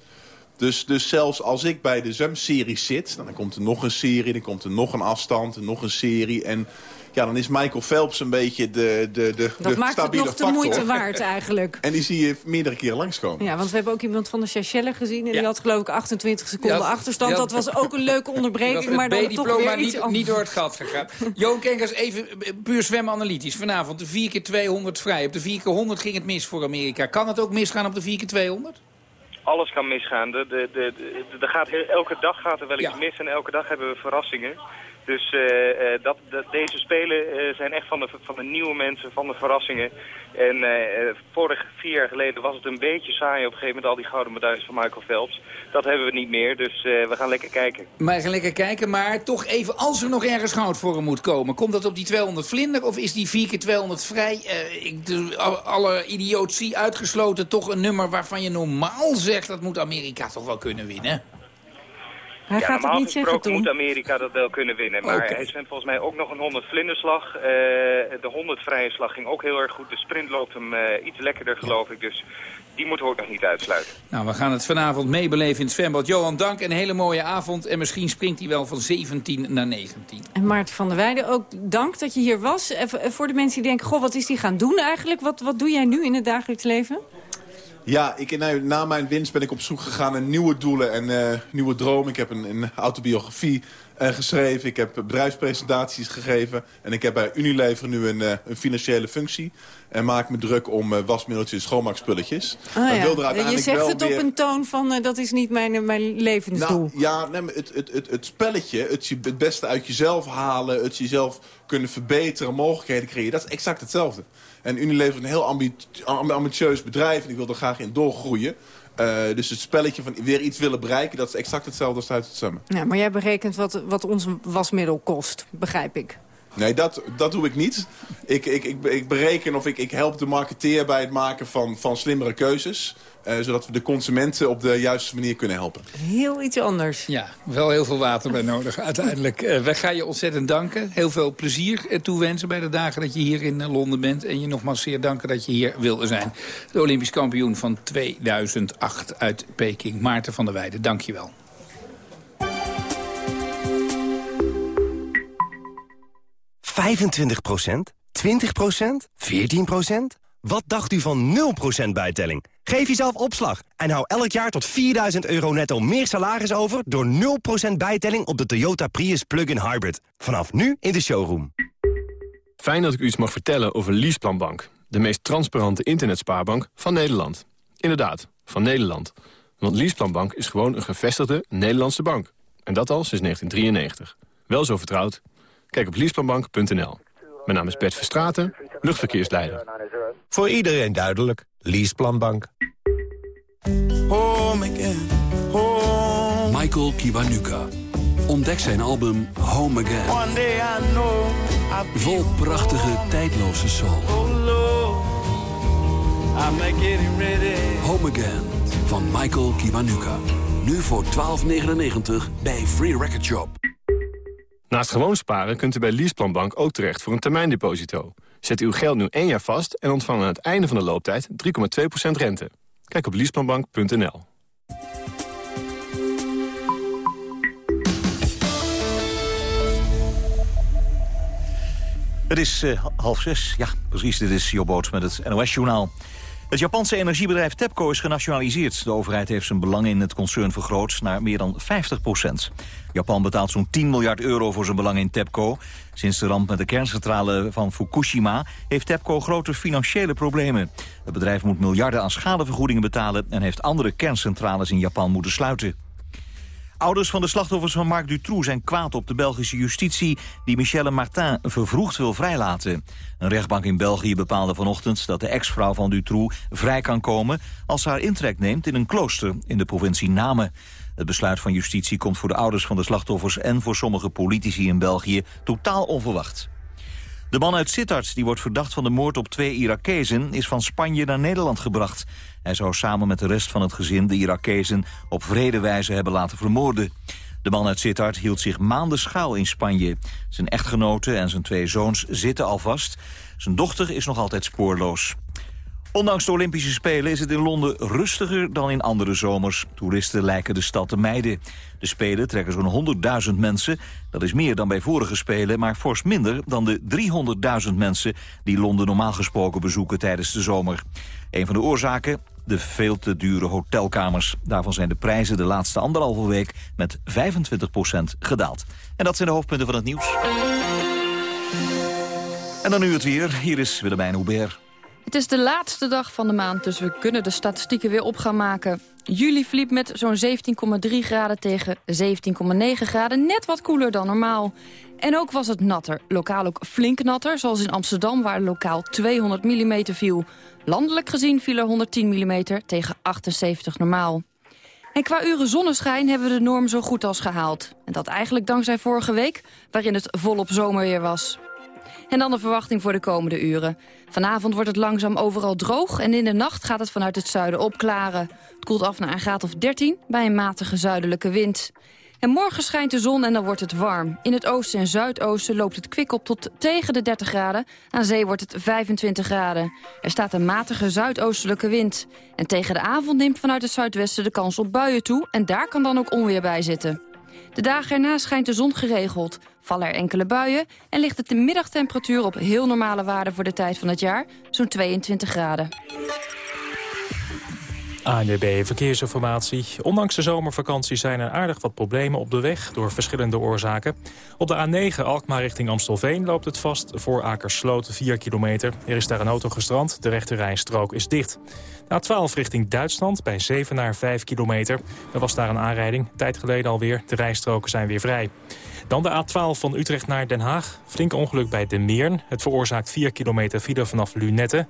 [SPEAKER 14] Dus, dus zelfs als ik bij de zwemseries zit... dan komt er nog een serie, dan komt er nog een afstand... en nog een serie. En ja, dan is Michael Phelps een beetje de, de, de,
[SPEAKER 2] Dat
[SPEAKER 14] de
[SPEAKER 2] maakt het nog de moeite waard eigenlijk.
[SPEAKER 14] En die zie je meerdere keren langskomen.
[SPEAKER 2] Ja, want we hebben ook iemand van de Seychelles gezien... en die had geloof ik 28 seconden achterstand. Dat was ook een leuke onderbreking,
[SPEAKER 3] Dat
[SPEAKER 2] maar dan toch weer iets
[SPEAKER 3] niet,
[SPEAKER 2] anders.
[SPEAKER 3] niet door het gat gegaan. Johan Kenkers, even eh, puur zwemanalytisch. Vanavond de 4 keer 200 vrij. Op de 4 keer 100 ging het mis voor Amerika. Kan het ook misgaan op de 4 keer 200?
[SPEAKER 15] Alles kan misgaan. De, de, de, de- de gaat elke dag gaat er wel iets
[SPEAKER 3] Ja.
[SPEAKER 15] mis en elke dag hebben we verrassingen. Dus eh, eh, dat, dat, deze spelen eh, zijn echt van de, van de nieuwe mensen, van de verrassingen. En vorig vier jaar geleden was het een beetje saai op een gegeven moment al die gouden medailles van Michael Phelps. Dat hebben we niet meer, dus we gaan lekker kijken.
[SPEAKER 3] Maar we gaan lekker kijken, maar toch even, als er nog ergens goud voor hem moet komen... komt dat op die 200 vlinder of is die 4 keer 200 vrij? Ik, de, alle, alle idiotie uitgesloten, toch een nummer waarvan je normaal zegt... dat moet Amerika toch wel kunnen winnen?
[SPEAKER 2] Hij
[SPEAKER 15] ja,
[SPEAKER 2] gaat het
[SPEAKER 15] normaal
[SPEAKER 2] niet zeggen,
[SPEAKER 15] gesproken
[SPEAKER 2] Tom.
[SPEAKER 15] moet Amerika dat wel kunnen winnen. Maar hij zwemt volgens mij ook nog een 100 vlinderslag. Eh, de 100 vrije slag ging ook heel erg goed. De sprint loopt hem eh, iets lekkerder, geloof ik. Dus die moeten we ook nog niet uitsluiten.
[SPEAKER 3] Nou, we gaan het vanavond meebeleven in het zwembad. Johan, dank, een hele mooie avond. En misschien springt hij wel van 17 naar 19.
[SPEAKER 2] En Maarten van der Weijden, ook dank dat je hier was. Even, eh, voor de mensen die denken, goh, wat is die gaan doen eigenlijk? Wat, wat doe jij nu in het dagelijks leven?
[SPEAKER 14] Ja, ik, nou, na mijn winst ben ik op zoek gegaan naar nieuwe doelen en eh, nieuwe dromen. Ik heb een, een autobiografie eh, geschreven, ik heb bedrijfspresentaties gegeven... en ik heb bij Unilever nu een, eh, een financiële functie... en maak me druk om wasmiddeltjes en schoonmaakspulletjes.
[SPEAKER 2] Ah,
[SPEAKER 14] Maar
[SPEAKER 2] ja.
[SPEAKER 14] wil er
[SPEAKER 2] je zegt het op een toon van, dat is niet mijn, mijn levensdoel.
[SPEAKER 14] Nou, ja, nee, het, het, het, het spelletje, het, je, het beste uit jezelf halen... het jezelf kunnen verbeteren, mogelijkheden creëren... dat is exact hetzelfde. En Unilever is een heel ambi- amb- ambitieus bedrijf... en ik wil er graag in doorgroeien. Eh, dus het spelletje van weer iets willen bereiken... dat is exact hetzelfde als uit het zwemmen.
[SPEAKER 2] Ja, maar jij berekent wat, wat ons wasmiddel kost, begrijp ik.
[SPEAKER 14] Nee, dat, dat doe ik niet. Ik, ik, ik, ik bereken of ik, ik help de marketeer bij het maken van, van slimmere keuzes... eh, zodat we de consumenten op de juiste manier kunnen helpen.
[SPEAKER 2] Heel iets anders.
[SPEAKER 3] Ja, wel heel veel water bij nodig uiteindelijk. Eh wij gaan je ontzettend danken. Heel veel plezier eh, toewensen bij de dagen dat je hier in Londen bent. En je nogmaals zeer danken dat je hier wilde zijn. De Olympisch kampioen van 2008 uit Peking. Maarten van der Weijden, dank je wel.
[SPEAKER 16] ...25 20% 14% Wat dacht u van 0% bijtelling? Geef jezelf opslag en hou elk jaar tot 4000 euro netto meer salaris over... door 0% bijtelling op de Toyota Prius Plug-in Hybrid. Vanaf nu in de showroom.
[SPEAKER 17] Fijn dat ik u iets mag vertellen over Leaseplanbank. De meest transparante internetspaarbank van Nederland. Inderdaad, van Nederland. Want Leaseplanbank is gewoon een gevestigde Nederlandse bank. En dat al sinds 1993. Wel zo vertrouwd? Kijk op leaseplanbank.nl. Mijn naam is Bert Verstraten, luchtverkeersleider.
[SPEAKER 16] Voor iedereen duidelijk. Leaseplanbank.
[SPEAKER 18] Home again, home. Michael Kiwanuka. Ontdek zijn album Home Again.
[SPEAKER 19] One day I know I'll be
[SPEAKER 18] Vol prachtige, tijdloze soul.
[SPEAKER 19] Oh Lord, I'm getting ready.
[SPEAKER 18] Home Again van Michael Kiwanuka. Nu voor 12,99 bij Free Record Shop.
[SPEAKER 17] Naast gewoon sparen kunt u bij Leaseplanbank ook terecht voor een termijndeposito. Zet uw geld nu één jaar vast en ontvang aan het einde van de looptijd 3,2% rente. Kijk op leaseplanbank.nl.
[SPEAKER 4] Het is uh, half zes. Ja, precies. Dit is Jobboot met het NOS-journaal. Het Japanse energiebedrijf TEPCO is genationaliseerd. De overheid heeft zijn belang in het concern vergroot naar meer dan 50 procent. Japan betaalt zo'n 10 miljard euro voor zijn belang in TEPCO. Sinds de ramp met de kerncentrale van Fukushima heeft TEPCO grote financiële problemen. Het bedrijf moet miljarden aan schadevergoedingen betalen... en heeft andere kerncentrales in Japan moeten sluiten. Ouders van de slachtoffers van Marc Dutroux zijn kwaad op de Belgische justitie... die Michelle Martin vervroegd wil vrijlaten. Een rechtbank in België bepaalde vanochtend dat de ex-vrouw van Dutroux vrij kan komen... als ze haar intrek neemt in een klooster in de provincie Namen. Het besluit van justitie komt voor de ouders van de slachtoffers... en voor sommige politici in België totaal onverwacht. De man uit Sittard, die wordt verdacht van de moord op twee Irakezen... is van Spanje naar Nederland gebracht. Hij zou samen met de rest van het gezin de Irakezen op vrede wijze hebben laten vermoorden. De man uit Sittard hield zich maanden schuil in Spanje. Zijn echtgenote en zijn twee zoons zitten al vast. Zijn dochter is nog altijd spoorloos. Ondanks de Olympische Spelen is het in Londen rustiger dan in andere zomers. Toeristen lijken de stad te mijden. De Spelen trekken zo'n 100.000 mensen. Dat is meer dan bij vorige Spelen, maar fors minder dan de 300.000 mensen... die Londen normaal gesproken bezoeken tijdens de zomer. Een van de oorzaken? De veel te dure hotelkamers. Daarvan zijn de prijzen de laatste anderhalve week met 25% gedaald. En dat zijn de hoofdpunten van het nieuws. En dan nu het weer. Hier is Willemijn Hubert.
[SPEAKER 20] Het is de laatste dag van de maand, dus we kunnen de statistieken weer op gaan maken. Juli verliep met zo'n 17,3 graden tegen 17,9 graden, net wat koeler dan normaal. En ook was het natter, lokaal ook flink natter, zoals in Amsterdam waar lokaal 200 mm viel. Landelijk gezien viel er 110 mm tegen 78 normaal. En qua uren zonneschijn hebben we de norm zo goed als gehaald. En dat eigenlijk dankzij vorige week, waarin het volop zomerweer was. En dan de verwachting voor de komende uren. Vanavond wordt het langzaam overal droog en in de nacht gaat het vanuit het zuiden opklaren. Het koelt af naar een graad of 13 bij een matige zuidelijke wind. En morgen schijnt de zon en dan wordt het warm. In het oosten en zuidoosten loopt het kwik op tot tegen de 30 graden. Aan zee wordt het 25 graden. Er staat een matige zuidoostelijke wind. En tegen de avond neemt vanuit het zuidwesten de kans op buien toe... en daar kan dan ook onweer bij zitten. De dagen erna schijnt de zon geregeld, vallen er enkele buien... en ligt het de middagtemperatuur op heel normale waarden voor de tijd van het jaar, zo'n 22 graden.
[SPEAKER 6] ANWB Verkeersinformatie. Ondanks de zomervakantie zijn er aardig wat problemen op de weg... door verschillende oorzaken. Op de A9 Alkmaar richting Amstelveen loopt het vast voor Akersloot 4 kilometer. Er is daar een auto gestrand, de rechterrijstrook is dicht. De A12 richting Duitsland bij Zevenaar 5 kilometer. Er was daar een aanrijding, tijd geleden alweer. De rijstroken zijn weer vrij. Dan de A12 van Utrecht naar Den Haag. Flink ongeluk bij De Meern. Het veroorzaakt 4 kilometer file vanaf Lunette.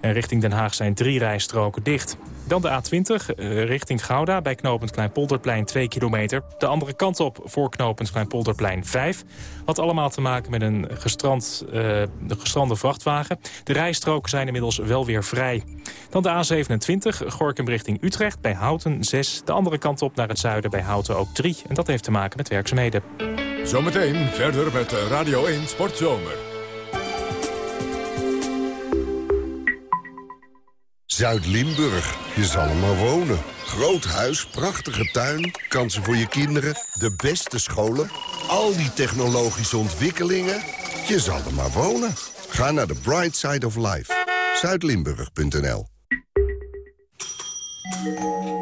[SPEAKER 6] En richting Den Haag zijn drie rijstroken dicht. Dan de A20 eh, richting Gouda bij knooppunt Kleinpolderplein 2 kilometer. De andere kant op voor knooppunt Kleinpolderplein 5. Had allemaal te maken met een gestrand, uh, gestrande vrachtwagen. De rijstroken zijn inmiddels wel weer vrij. Dan de A27 Gorkum richting Utrecht bij Houten 6. De andere kant op naar het zuiden bij Houten ook 3. En dat heeft te maken met werkzaamheden.
[SPEAKER 1] Zometeen verder met Radio 1 Sportzomer.
[SPEAKER 21] Zuid-Limburg, je zal er maar wonen. Groot huis, prachtige tuin, kansen voor je kinderen, de beste scholen... al die technologische ontwikkelingen, je zal er maar wonen. Ga naar de Bright Side of Life. Zuidlimburg.nl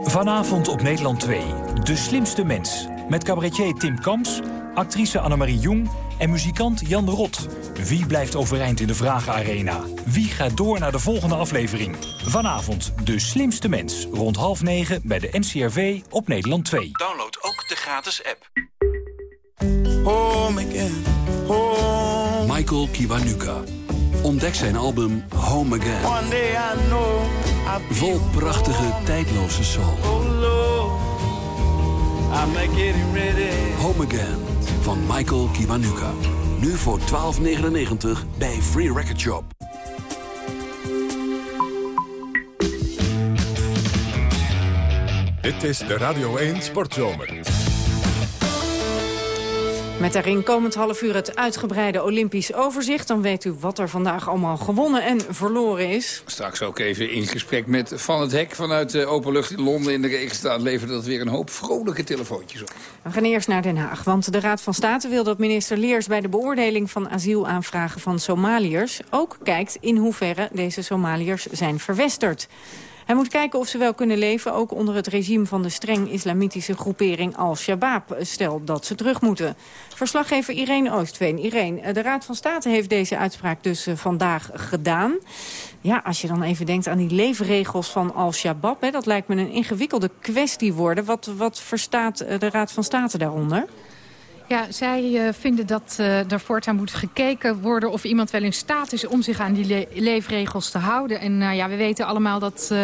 [SPEAKER 22] Vanavond op Nederland 2. De slimste mens. Met cabaretier Tim Kamps actrice Annemarie Jong en muzikant Jan de Rot. Wie blijft overeind in de Vragenarena? Wie gaat door naar de volgende aflevering? Vanavond De Slimste Mens, rond half negen bij de NCRV op Nederland 2.
[SPEAKER 18] Download ook de gratis app. Home again, home. Michael Kiwanuka. Ontdek zijn album Home Again. One day I know Vol prachtige, tijdloze soul. Oh Lord, I'm getting ready. Home Again van Michael Kiwanuka. Nu voor 12,99 bij Free Record Shop.
[SPEAKER 1] Dit is de Radio 1 Sportzomer.
[SPEAKER 2] Met daarin komend half uur het uitgebreide Olympisch overzicht. Dan weet u wat er vandaag allemaal gewonnen en verloren is.
[SPEAKER 3] Straks ook even in gesprek met Van het Hek vanuit de openlucht in Londen in de regen staat. Levert dat weer een hoop vrolijke telefoontjes op.
[SPEAKER 2] We gaan eerst naar Den Haag, want de Raad van State wil dat minister Leers... bij de beoordeling van asielaanvragen van Somaliërs... ook kijkt in hoeverre deze Somaliërs zijn verwesterd. Hij moet kijken of ze wel kunnen leven, ook onder het regime van de streng islamitische groepering Al-Shabaab. Stel dat ze terug moeten. Verslaggever Irene Oostveen. Irene, de Raad van State heeft deze uitspraak dus eh, vandaag gedaan. Ja, als je dan even denkt aan die leefregels van Al-Shabaab... dat lijkt me een ingewikkelde kwestie worden. Wat, wat verstaat eh, de Raad van State daaronder?
[SPEAKER 23] Ja, zij uh, vinden dat uh, er voortaan moet gekeken worden of iemand wel in staat is om zich aan die le leefregels te houden. En uh, ja, we weten allemaal dat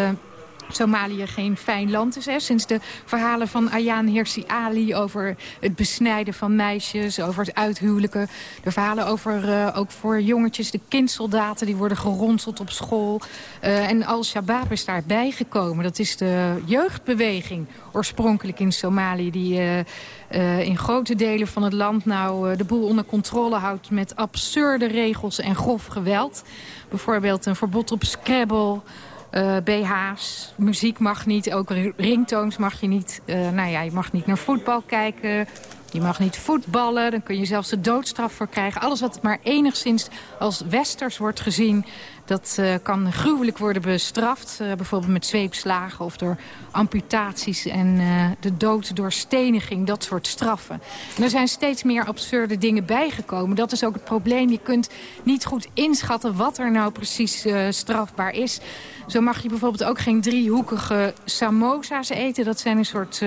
[SPEAKER 23] Somalië geen fijn land is. Hè? Sinds de verhalen van Ayaan Hirsi Ali over het besnijden van meisjes, over het uithuwelijken. De verhalen over uh, ook voor jongetjes, de kindsoldaten die worden geronseld op school. Uh, en Al-Shabaab is daarbij gekomen. Dat is de jeugdbeweging oorspronkelijk in Somalië die... Uh, in grote delen van het land nou de boel onder controle houdt... met absurde regels en grof geweld. Bijvoorbeeld een verbod op Scrabble, uh, BH's, muziek mag niet, ook ringtones mag je niet. Uh, nou ja, je mag niet naar voetbal kijken, je mag niet voetballen, dan kun je zelfs de doodstraf voor krijgen. Alles wat maar enigszins als westers wordt gezien... Dat uh, kan gruwelijk worden bestraft. Uh, bijvoorbeeld met zweepslagen of door amputaties en uh, de dood door steniging. Dat soort straffen. En er zijn steeds meer absurde dingen bijgekomen. Dat is ook het probleem. Je kunt niet goed inschatten wat er nou precies strafbaar is. Zo mag je bijvoorbeeld ook geen driehoekige samosa's eten. Dat zijn een soort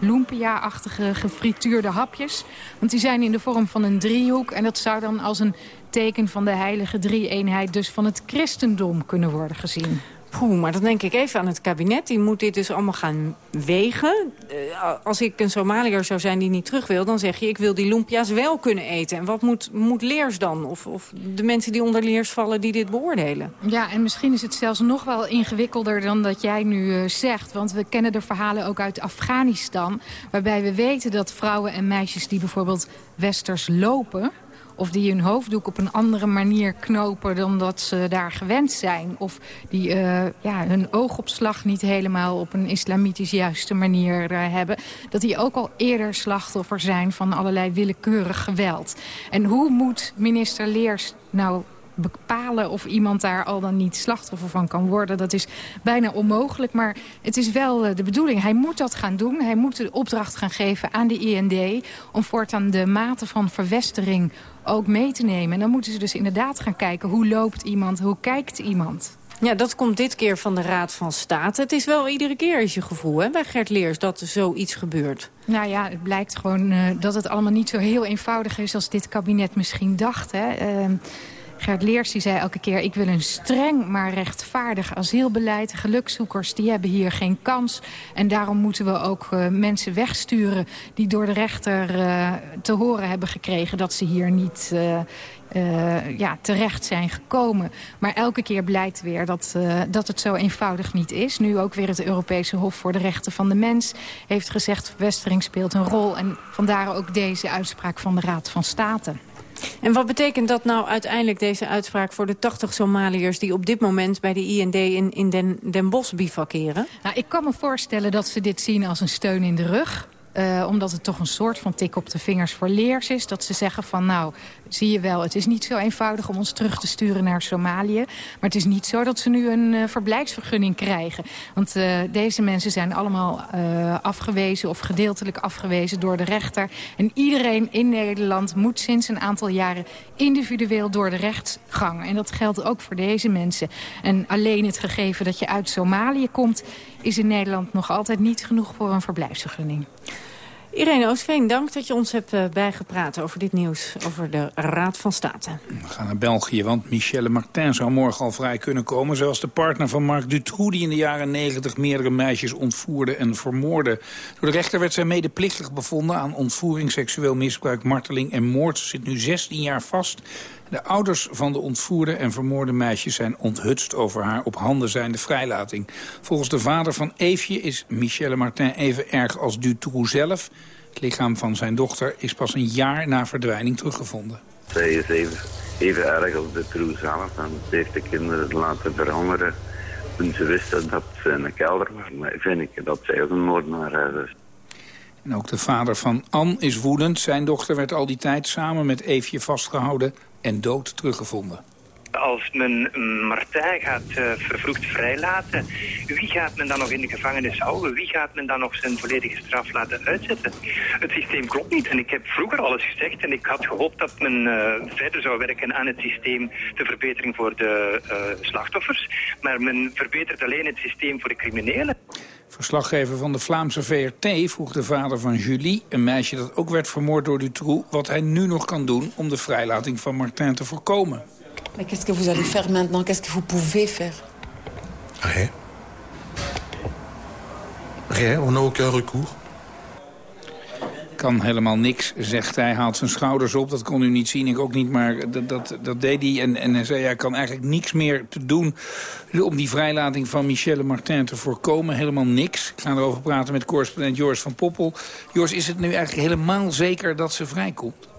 [SPEAKER 23] lumpia-achtige gefrituurde hapjes. Want die zijn in de vorm van een driehoek. En dat zou dan als een teken van de heilige drie-eenheid... dus van het christendom kunnen worden gezien.
[SPEAKER 2] Poeh, maar dan denk ik even aan het kabinet. Die moet dit dus allemaal gaan wegen. Uh, als ik een Somaliër zou zijn die niet terug wil... dan zeg je, ik wil die lumpia's wel kunnen eten. En wat moet, moet Leers dan? Of, of de mensen die onder Leers vallen die dit beoordelen?
[SPEAKER 23] Ja, en misschien is het zelfs nog wel ingewikkelder dan dat jij nu uh, zegt. Want we kennen de verhalen ook uit Afghanistan... waarbij we weten dat vrouwen en meisjes die bijvoorbeeld westers lopen of die hun hoofddoek op een andere manier knopen dan dat ze daar gewend zijn. Of die uh, ja, hun oogopslag niet helemaal op een islamitisch juiste manier uh, hebben. Dat die ook al eerder slachtoffer zijn van allerlei willekeurig geweld. En hoe moet minister Leers nou bepalen of iemand daar al dan niet slachtoffer van kan worden. Dat is bijna onmogelijk, maar het is wel uh, de bedoeling. Hij moet dat gaan doen. Hij moet de opdracht gaan geven aan de IND... om voortaan de mate van verwestering ook mee te nemen. En dan moeten ze dus inderdaad gaan kijken hoe loopt iemand, hoe kijkt iemand.
[SPEAKER 2] Ja, dat komt dit keer van de Raad van State. Het is wel iedere keer is je gevoel hè, bij Gert Leers dat er zoiets gebeurt.
[SPEAKER 23] Nou ja, het blijkt gewoon uh, dat het allemaal niet zo heel eenvoudig is... als dit kabinet misschien dacht. Hè. Uh, Gert Leers die zei elke keer... ik wil een streng maar rechtvaardig asielbeleid. Gelukzoekers die hebben hier geen kans. En daarom moeten we ook uh, mensen wegsturen... die door de rechter uh, te horen hebben gekregen... dat ze hier niet uh, ja, terecht zijn gekomen. Maar elke keer blijkt weer dat, dat het zo eenvoudig niet is. Nu ook weer het Europese Hof voor de Rechten van de Mens heeft gezegd... verwestering speelt een rol. En vandaar ook deze uitspraak van de Raad van State.
[SPEAKER 2] En wat betekent dat nou uiteindelijk, deze uitspraak... voor de 80 Somaliërs die op dit moment bij de IND in, in Den, Den Bosch bivakeren?
[SPEAKER 23] Nou, ik kan me voorstellen dat ze dit zien als een steun in de rug. Uh, omdat het toch een soort van tik op de vingers voor leers is. Dat ze zeggen van nou, zie je wel, het is niet zo eenvoudig om ons terug te sturen naar Somalië. Maar het is niet zo dat ze nu een uh, verblijfsvergunning krijgen. Want uh, deze mensen zijn allemaal afgewezen of gedeeltelijk afgewezen door de rechter. En iedereen in Nederland moet sinds een aantal jaren individueel door de rechtsgang. En dat geldt ook voor deze mensen. En alleen het gegeven dat je uit Somalië komt... is in Nederland nog altijd niet genoeg voor een verblijfsvergunning.
[SPEAKER 2] Irene Oosveen, dank dat je ons hebt uh, bijgepraat over dit nieuws, over de Raad van State.
[SPEAKER 3] We gaan naar België, want Michelle Martin zou morgen al vrij kunnen komen. Zoals de partner van Marc Dutroux, die in de jaren 90 meerdere meisjes ontvoerde en vermoorde. Door de rechter werd zij medeplichtig bevonden aan ontvoering, seksueel misbruik, marteling en moord. Ze zit nu 16 jaar vast. De ouders van de ontvoerde en vermoorde meisjes zijn onthutst over haar op handen zijnde vrijlating. Volgens de vader van Eefje is Michelle Martin even erg als Dutroux zelf. Het lichaam van zijn dochter is pas een jaar na verdwijning teruggevonden.
[SPEAKER 24] Zij is even, even erg als de troe zelf. En ze heeft de kinderen laten verhongeren toen ze wisten dat ze in de kelder waren. Maar vind ik dat zij ook een moordenaar is.
[SPEAKER 3] En ook de vader van Anne is woedend. Zijn dochter werd al die tijd samen met Eefje vastgehouden en dood teruggevonden.
[SPEAKER 25] Als men Martijn gaat uh, vervroegd vrijlaten, wie gaat men dan nog in de gevangenis houden? Wie gaat men dan nog zijn volledige straf laten uitzetten? Het systeem klopt niet en ik heb vroeger alles gezegd en ik had gehoopt dat men uh, verder zou werken aan het systeem de verbetering voor de uh, slachtoffers. Maar men verbetert alleen het systeem voor de criminelen.
[SPEAKER 3] Verslaggever van de Vlaamse VRT vroeg de vader van Julie, een meisje dat ook werd vermoord door Dutroux, wat hij nu nog kan doen om de vrijlating van Martin te voorkomen.
[SPEAKER 26] Mais qu'est-ce que vous allez faire maintenant Qu'est-ce que vous pouvez faire
[SPEAKER 27] Rien. Rien, on n'a aucun recours.
[SPEAKER 3] Kan helemaal niks, zegt hij. Haalt zijn schouders op, dat kon u niet zien, ik ook niet. Maar dat, dat, dat deed hij en, en hij zei, hij kan eigenlijk niks meer te doen... om die vrijlating van Michelle Martin te voorkomen. Helemaal niks. Ik ga erover praten met correspondent Joris van Poppel. Joris, is het nu eigenlijk helemaal zeker dat ze vrijkomt?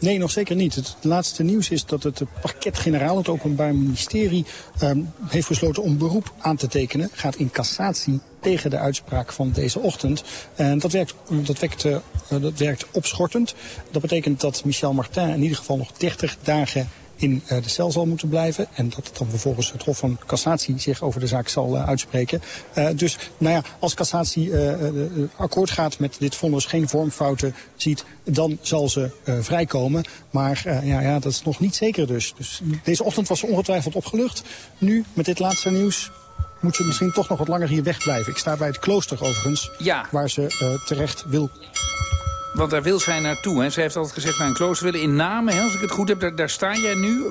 [SPEAKER 28] Nee, nog zeker niet. Het laatste nieuws is dat het parket-generaal, het Openbaar Ministerie, um, heeft besloten om beroep aan te tekenen. Gaat in cassatie tegen de uitspraak van deze ochtend. En dat werkt, dat wekt, uh, dat werkt opschortend. Dat betekent dat Michel Martin in ieder geval nog 30 dagen in uh, de cel zal moeten blijven. En dat het dan vervolgens het Hof van Cassatie zich over de zaak zal uh, uitspreken. Uh, dus nou ja, als Cassatie akkoord gaat met dit vonnis, geen vormfouten ziet, dan zal ze vrijkomen. Maar ja, ja, dat is nog niet zeker dus. dus. Deze ochtend was ze ongetwijfeld opgelucht. Nu, met dit laatste nieuws, moet ze misschien toch nog wat langer hier wegblijven. Ik sta bij het klooster overigens,
[SPEAKER 3] ja.
[SPEAKER 28] waar ze terecht wil
[SPEAKER 3] want daar wil zij naartoe. Hè. Ze heeft altijd gezegd naar een klooster willen. In Namen, hè, als ik het goed heb, daar, daar sta jij nu.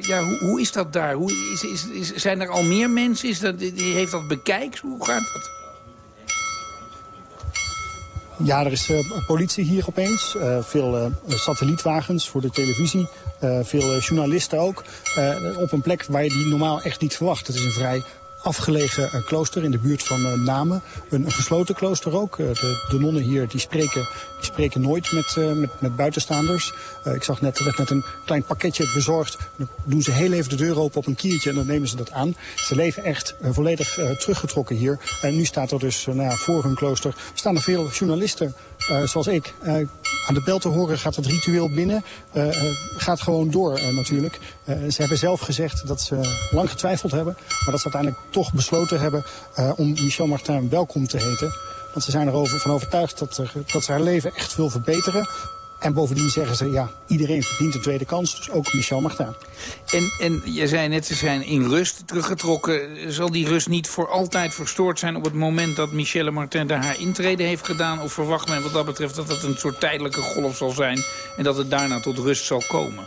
[SPEAKER 3] Ja, hoe, hoe, is dat daar? Hoe, is, is, zijn er al meer mensen? Is dat, heeft dat bekijks? Hoe gaat dat?
[SPEAKER 28] Ja, er is uh, politie hier opeens. Uh, veel uh, satellietwagens voor de televisie. veel journalisten ook. op een plek waar je die normaal echt niet verwacht. Het is een vrij afgelegen uh, klooster in de buurt van uh, Namen. Een, gesloten klooster ook. Uh, de, de, nonnen hier die spreken, die spreken nooit met, met, met buitenstaanders. ik zag net, er werd net een klein pakketje bezorgd. Dan doen ze heel even de deur open op een kiertje en dan nemen ze dat aan. Ze leven echt volledig teruggetrokken hier. En nu staat er dus nou ja, voor hun klooster staan er veel journalisten zoals ik aan de bel te horen gaat het ritueel binnen. Uh, gaat gewoon door natuurlijk. Ze hebben zelf gezegd dat ze lang getwijfeld hebben. Maar dat ze uiteindelijk toch besloten hebben om Michel Martin welkom te heten. Want ze zijn erover van overtuigd dat, dat ze haar leven echt wil verbeteren. En bovendien zeggen ze, ja, iedereen verdient een tweede kans. Dus ook Michel Martin.
[SPEAKER 3] En, en je zei net, ze zijn in rust teruggetrokken. Zal die rust niet voor altijd verstoord zijn op het moment dat Michelle Martin daar haar intrede heeft gedaan? Of verwacht men wat dat betreft dat het een soort tijdelijke golf zal zijn... en dat het daarna tot rust zal komen?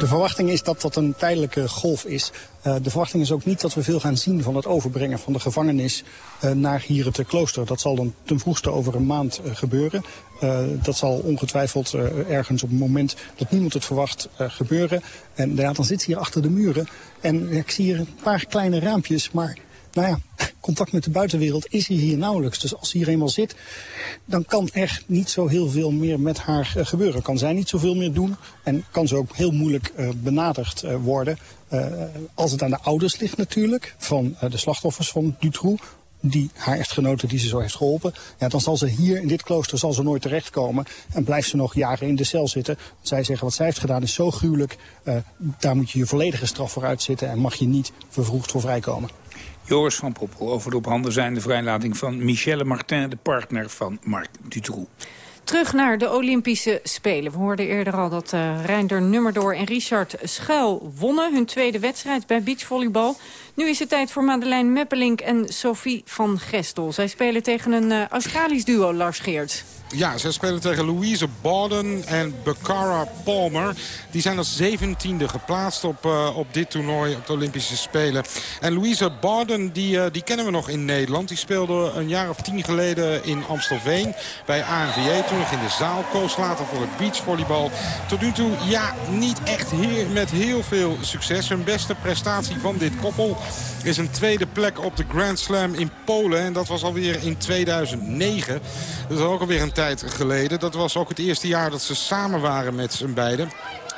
[SPEAKER 28] De verwachting is dat dat een tijdelijke golf is. Uh, de verwachting is ook niet dat we veel gaan zien van het overbrengen van de gevangenis uh, naar hier het klooster. Dat zal dan ten vroegste over een maand uh, gebeuren. dat zal ongetwijfeld ergens op het moment dat niemand het verwacht gebeuren. En ja, dan zit ze hier achter de muren. En ik zie hier een paar kleine raampjes, maar nou ja, contact met de buitenwereld is hier, hier nauwelijks. Dus als ze hier eenmaal zit, dan kan echt niet zo heel veel meer met haar uh, gebeuren. Kan zij niet zoveel meer doen en kan ze ook heel moeilijk uh, benaderd uh, worden. als het aan de ouders ligt natuurlijk, van de slachtoffers van Dutroux die haar echtgenote die ze zo heeft geholpen. Ja, dan zal ze hier in dit klooster zal ze nooit terechtkomen. En blijft ze nog jaren in de cel zitten. Want zij zeggen wat zij heeft gedaan is zo gruwelijk. Daar moet je je volledige straf voor uitzitten. En mag je niet vervroegd voor vrijkomen.
[SPEAKER 3] Joris van Poppel over de op handen zijnde vrijlating van Michelle Martin, de partner van Marc Dutroux.
[SPEAKER 2] Terug naar de Olympische Spelen. We hoorden eerder al dat uh, Reinder Nummerdoor en Richard Schuil wonnen hun tweede wedstrijd bij beachvolleybal. Nu is het tijd voor Madeleine Meppelink en Sophie van Gestel. Zij spelen tegen een uh, Australisch duo, Lars Geert.
[SPEAKER 12] Ja, zij spelen tegen Louise Borden en Becara Palmer. Die zijn als zeventiende geplaatst op, uh, op dit toernooi, op de Olympische Spelen. En Louise Borden, die, uh, die kennen we nog in Nederland. Die speelde een jaar of tien geleden in Amstelveen bij ANVJ. Toen nog in de zaal, koos later voor het beachvolleybal. Tot nu toe, ja, niet echt heel, met heel veel succes. Hun beste prestatie van dit koppel is een tweede plek op de Grand Slam in Polen. En dat was alweer in 2009. Dat is ook alweer een geleden. Dat was ook het eerste jaar dat ze samen waren met z'n beiden.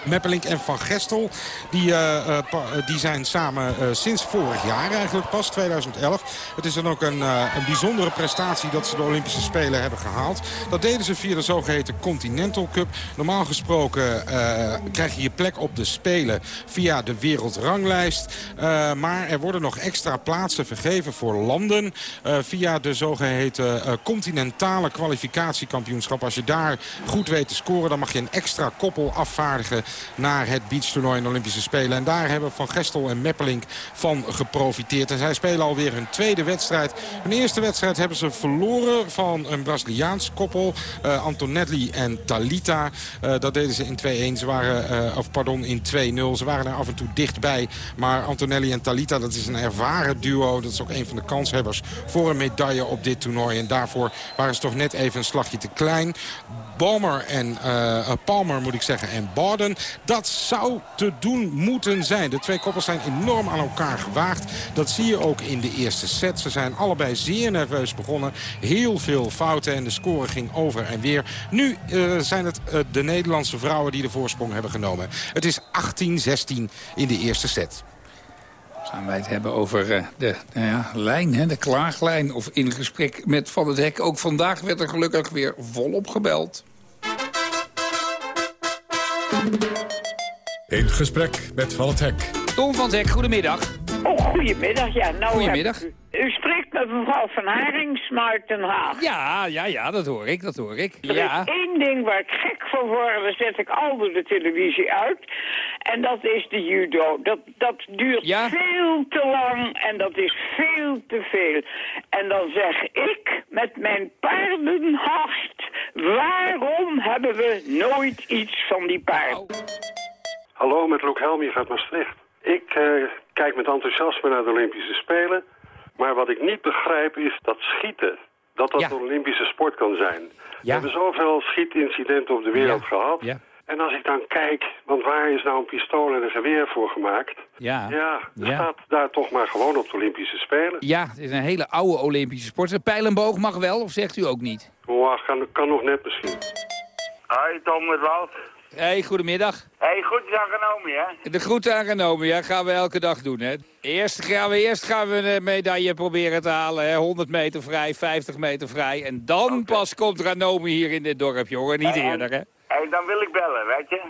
[SPEAKER 12] Meppelink en Van Gestel. Die, uh, uh, die zijn samen sinds vorig jaar eigenlijk pas, 2011. Het is dan ook een, een bijzondere prestatie dat ze de Olympische Spelen hebben gehaald. Dat deden ze via de zogeheten Continental Cup. Normaal gesproken krijg je je plek op de Spelen via de wereldranglijst. maar er worden nog extra plaatsen vergeven voor landen. via de zogeheten continentale kwalificatiekampioenschap. Als je daar goed weet te scoren, dan mag je een extra koppel afvaardigen naar het beachtoernooi in de Olympische Spelen. En daar hebben Van Gestel en Meppelink van geprofiteerd. En zij spelen alweer hun tweede wedstrijd. Hun eerste wedstrijd hebben ze verloren van een Braziliaans koppel. Uh, Antonelli en Talita. Uh, dat deden ze in 2-1. Ze waren, uh, of pardon, in 2-0. Ze waren er af en toe dichtbij. Maar Antonelli en Talita, dat is een ervaren duo. Dat is ook een van de kanshebbers voor een medaille op dit toernooi. En daarvoor waren ze toch net even een slagje te klein. Balmer en Palmer, moet ik zeggen, en Borden. Dat zou te doen moeten zijn. De twee koppels zijn enorm aan elkaar gewaagd. Dat zie je ook in de eerste set. Ze zijn allebei zeer nerveus begonnen. Heel veel fouten en de score ging over en weer. Nu uh, zijn het uh, de Nederlandse vrouwen die de voorsprong hebben genomen. Het is 18-16 in de eerste set
[SPEAKER 3] gaan wij het hebben over uh, de nou ja, lijn, hè, de klaaglijn. Of in gesprek met Van het Hek. Ook vandaag werd er gelukkig weer volop gebeld.
[SPEAKER 1] In gesprek met Van het Hek.
[SPEAKER 3] Tom van Hek, goedemiddag.
[SPEAKER 29] Oh, goedemiddag. Ja, nou
[SPEAKER 3] goedemiddag.
[SPEAKER 29] U, u, spreekt met mevrouw Van Harings uit Den Haag.
[SPEAKER 3] Ja, ja, ja, dat hoor ik, dat hoor ik.
[SPEAKER 29] Er
[SPEAKER 3] ja.
[SPEAKER 29] is één ding waar ik gek van word, dan zet ik altijd de televisie uit. En dat is de judo. Dat, dat duurt
[SPEAKER 3] ja?
[SPEAKER 29] veel te lang en dat is veel te veel. En dan zeg ik met mijn paardenhart, waarom hebben we nooit iets van die paarden?
[SPEAKER 30] Hallo, met Loek Helmier uit Maastricht. Ik uh, kijk met enthousiasme naar de Olympische Spelen. Maar wat ik niet begrijp is dat schieten, dat dat
[SPEAKER 3] Ja.
[SPEAKER 30] een Olympische sport kan zijn. We hebben zoveel schietincidenten op de wereld
[SPEAKER 3] Ja.
[SPEAKER 30] gehad.
[SPEAKER 3] Ja.
[SPEAKER 30] En als ik dan kijk, want waar is nou een pistool en een geweer voor gemaakt?
[SPEAKER 3] Ja.
[SPEAKER 30] Ja,
[SPEAKER 3] Ja.
[SPEAKER 30] staat daar toch maar gewoon op de Olympische Spelen.
[SPEAKER 3] Ja, het is een hele oude Olympische sport. Pijlenboog mag wel, of zegt u ook niet?
[SPEAKER 30] Oh, kan, kan nog net misschien.
[SPEAKER 31] Hoi Tom, met Wout.
[SPEAKER 3] Hey, goedemiddag.
[SPEAKER 31] Hey, goed is aangenomen, hè?
[SPEAKER 3] De groeten aangenomen, ja, gaan we elke dag doen, hè. Eerst gaan we, eerst gaan we een medaille proberen te halen, hè. 100 meter vrij, 50 meter vrij. En dan pas komt Ranomi hier in dit dorp, jongen. Niet
[SPEAKER 31] En-
[SPEAKER 3] eerder, hè.
[SPEAKER 31] Hey, dan wil ik bellen, weet je?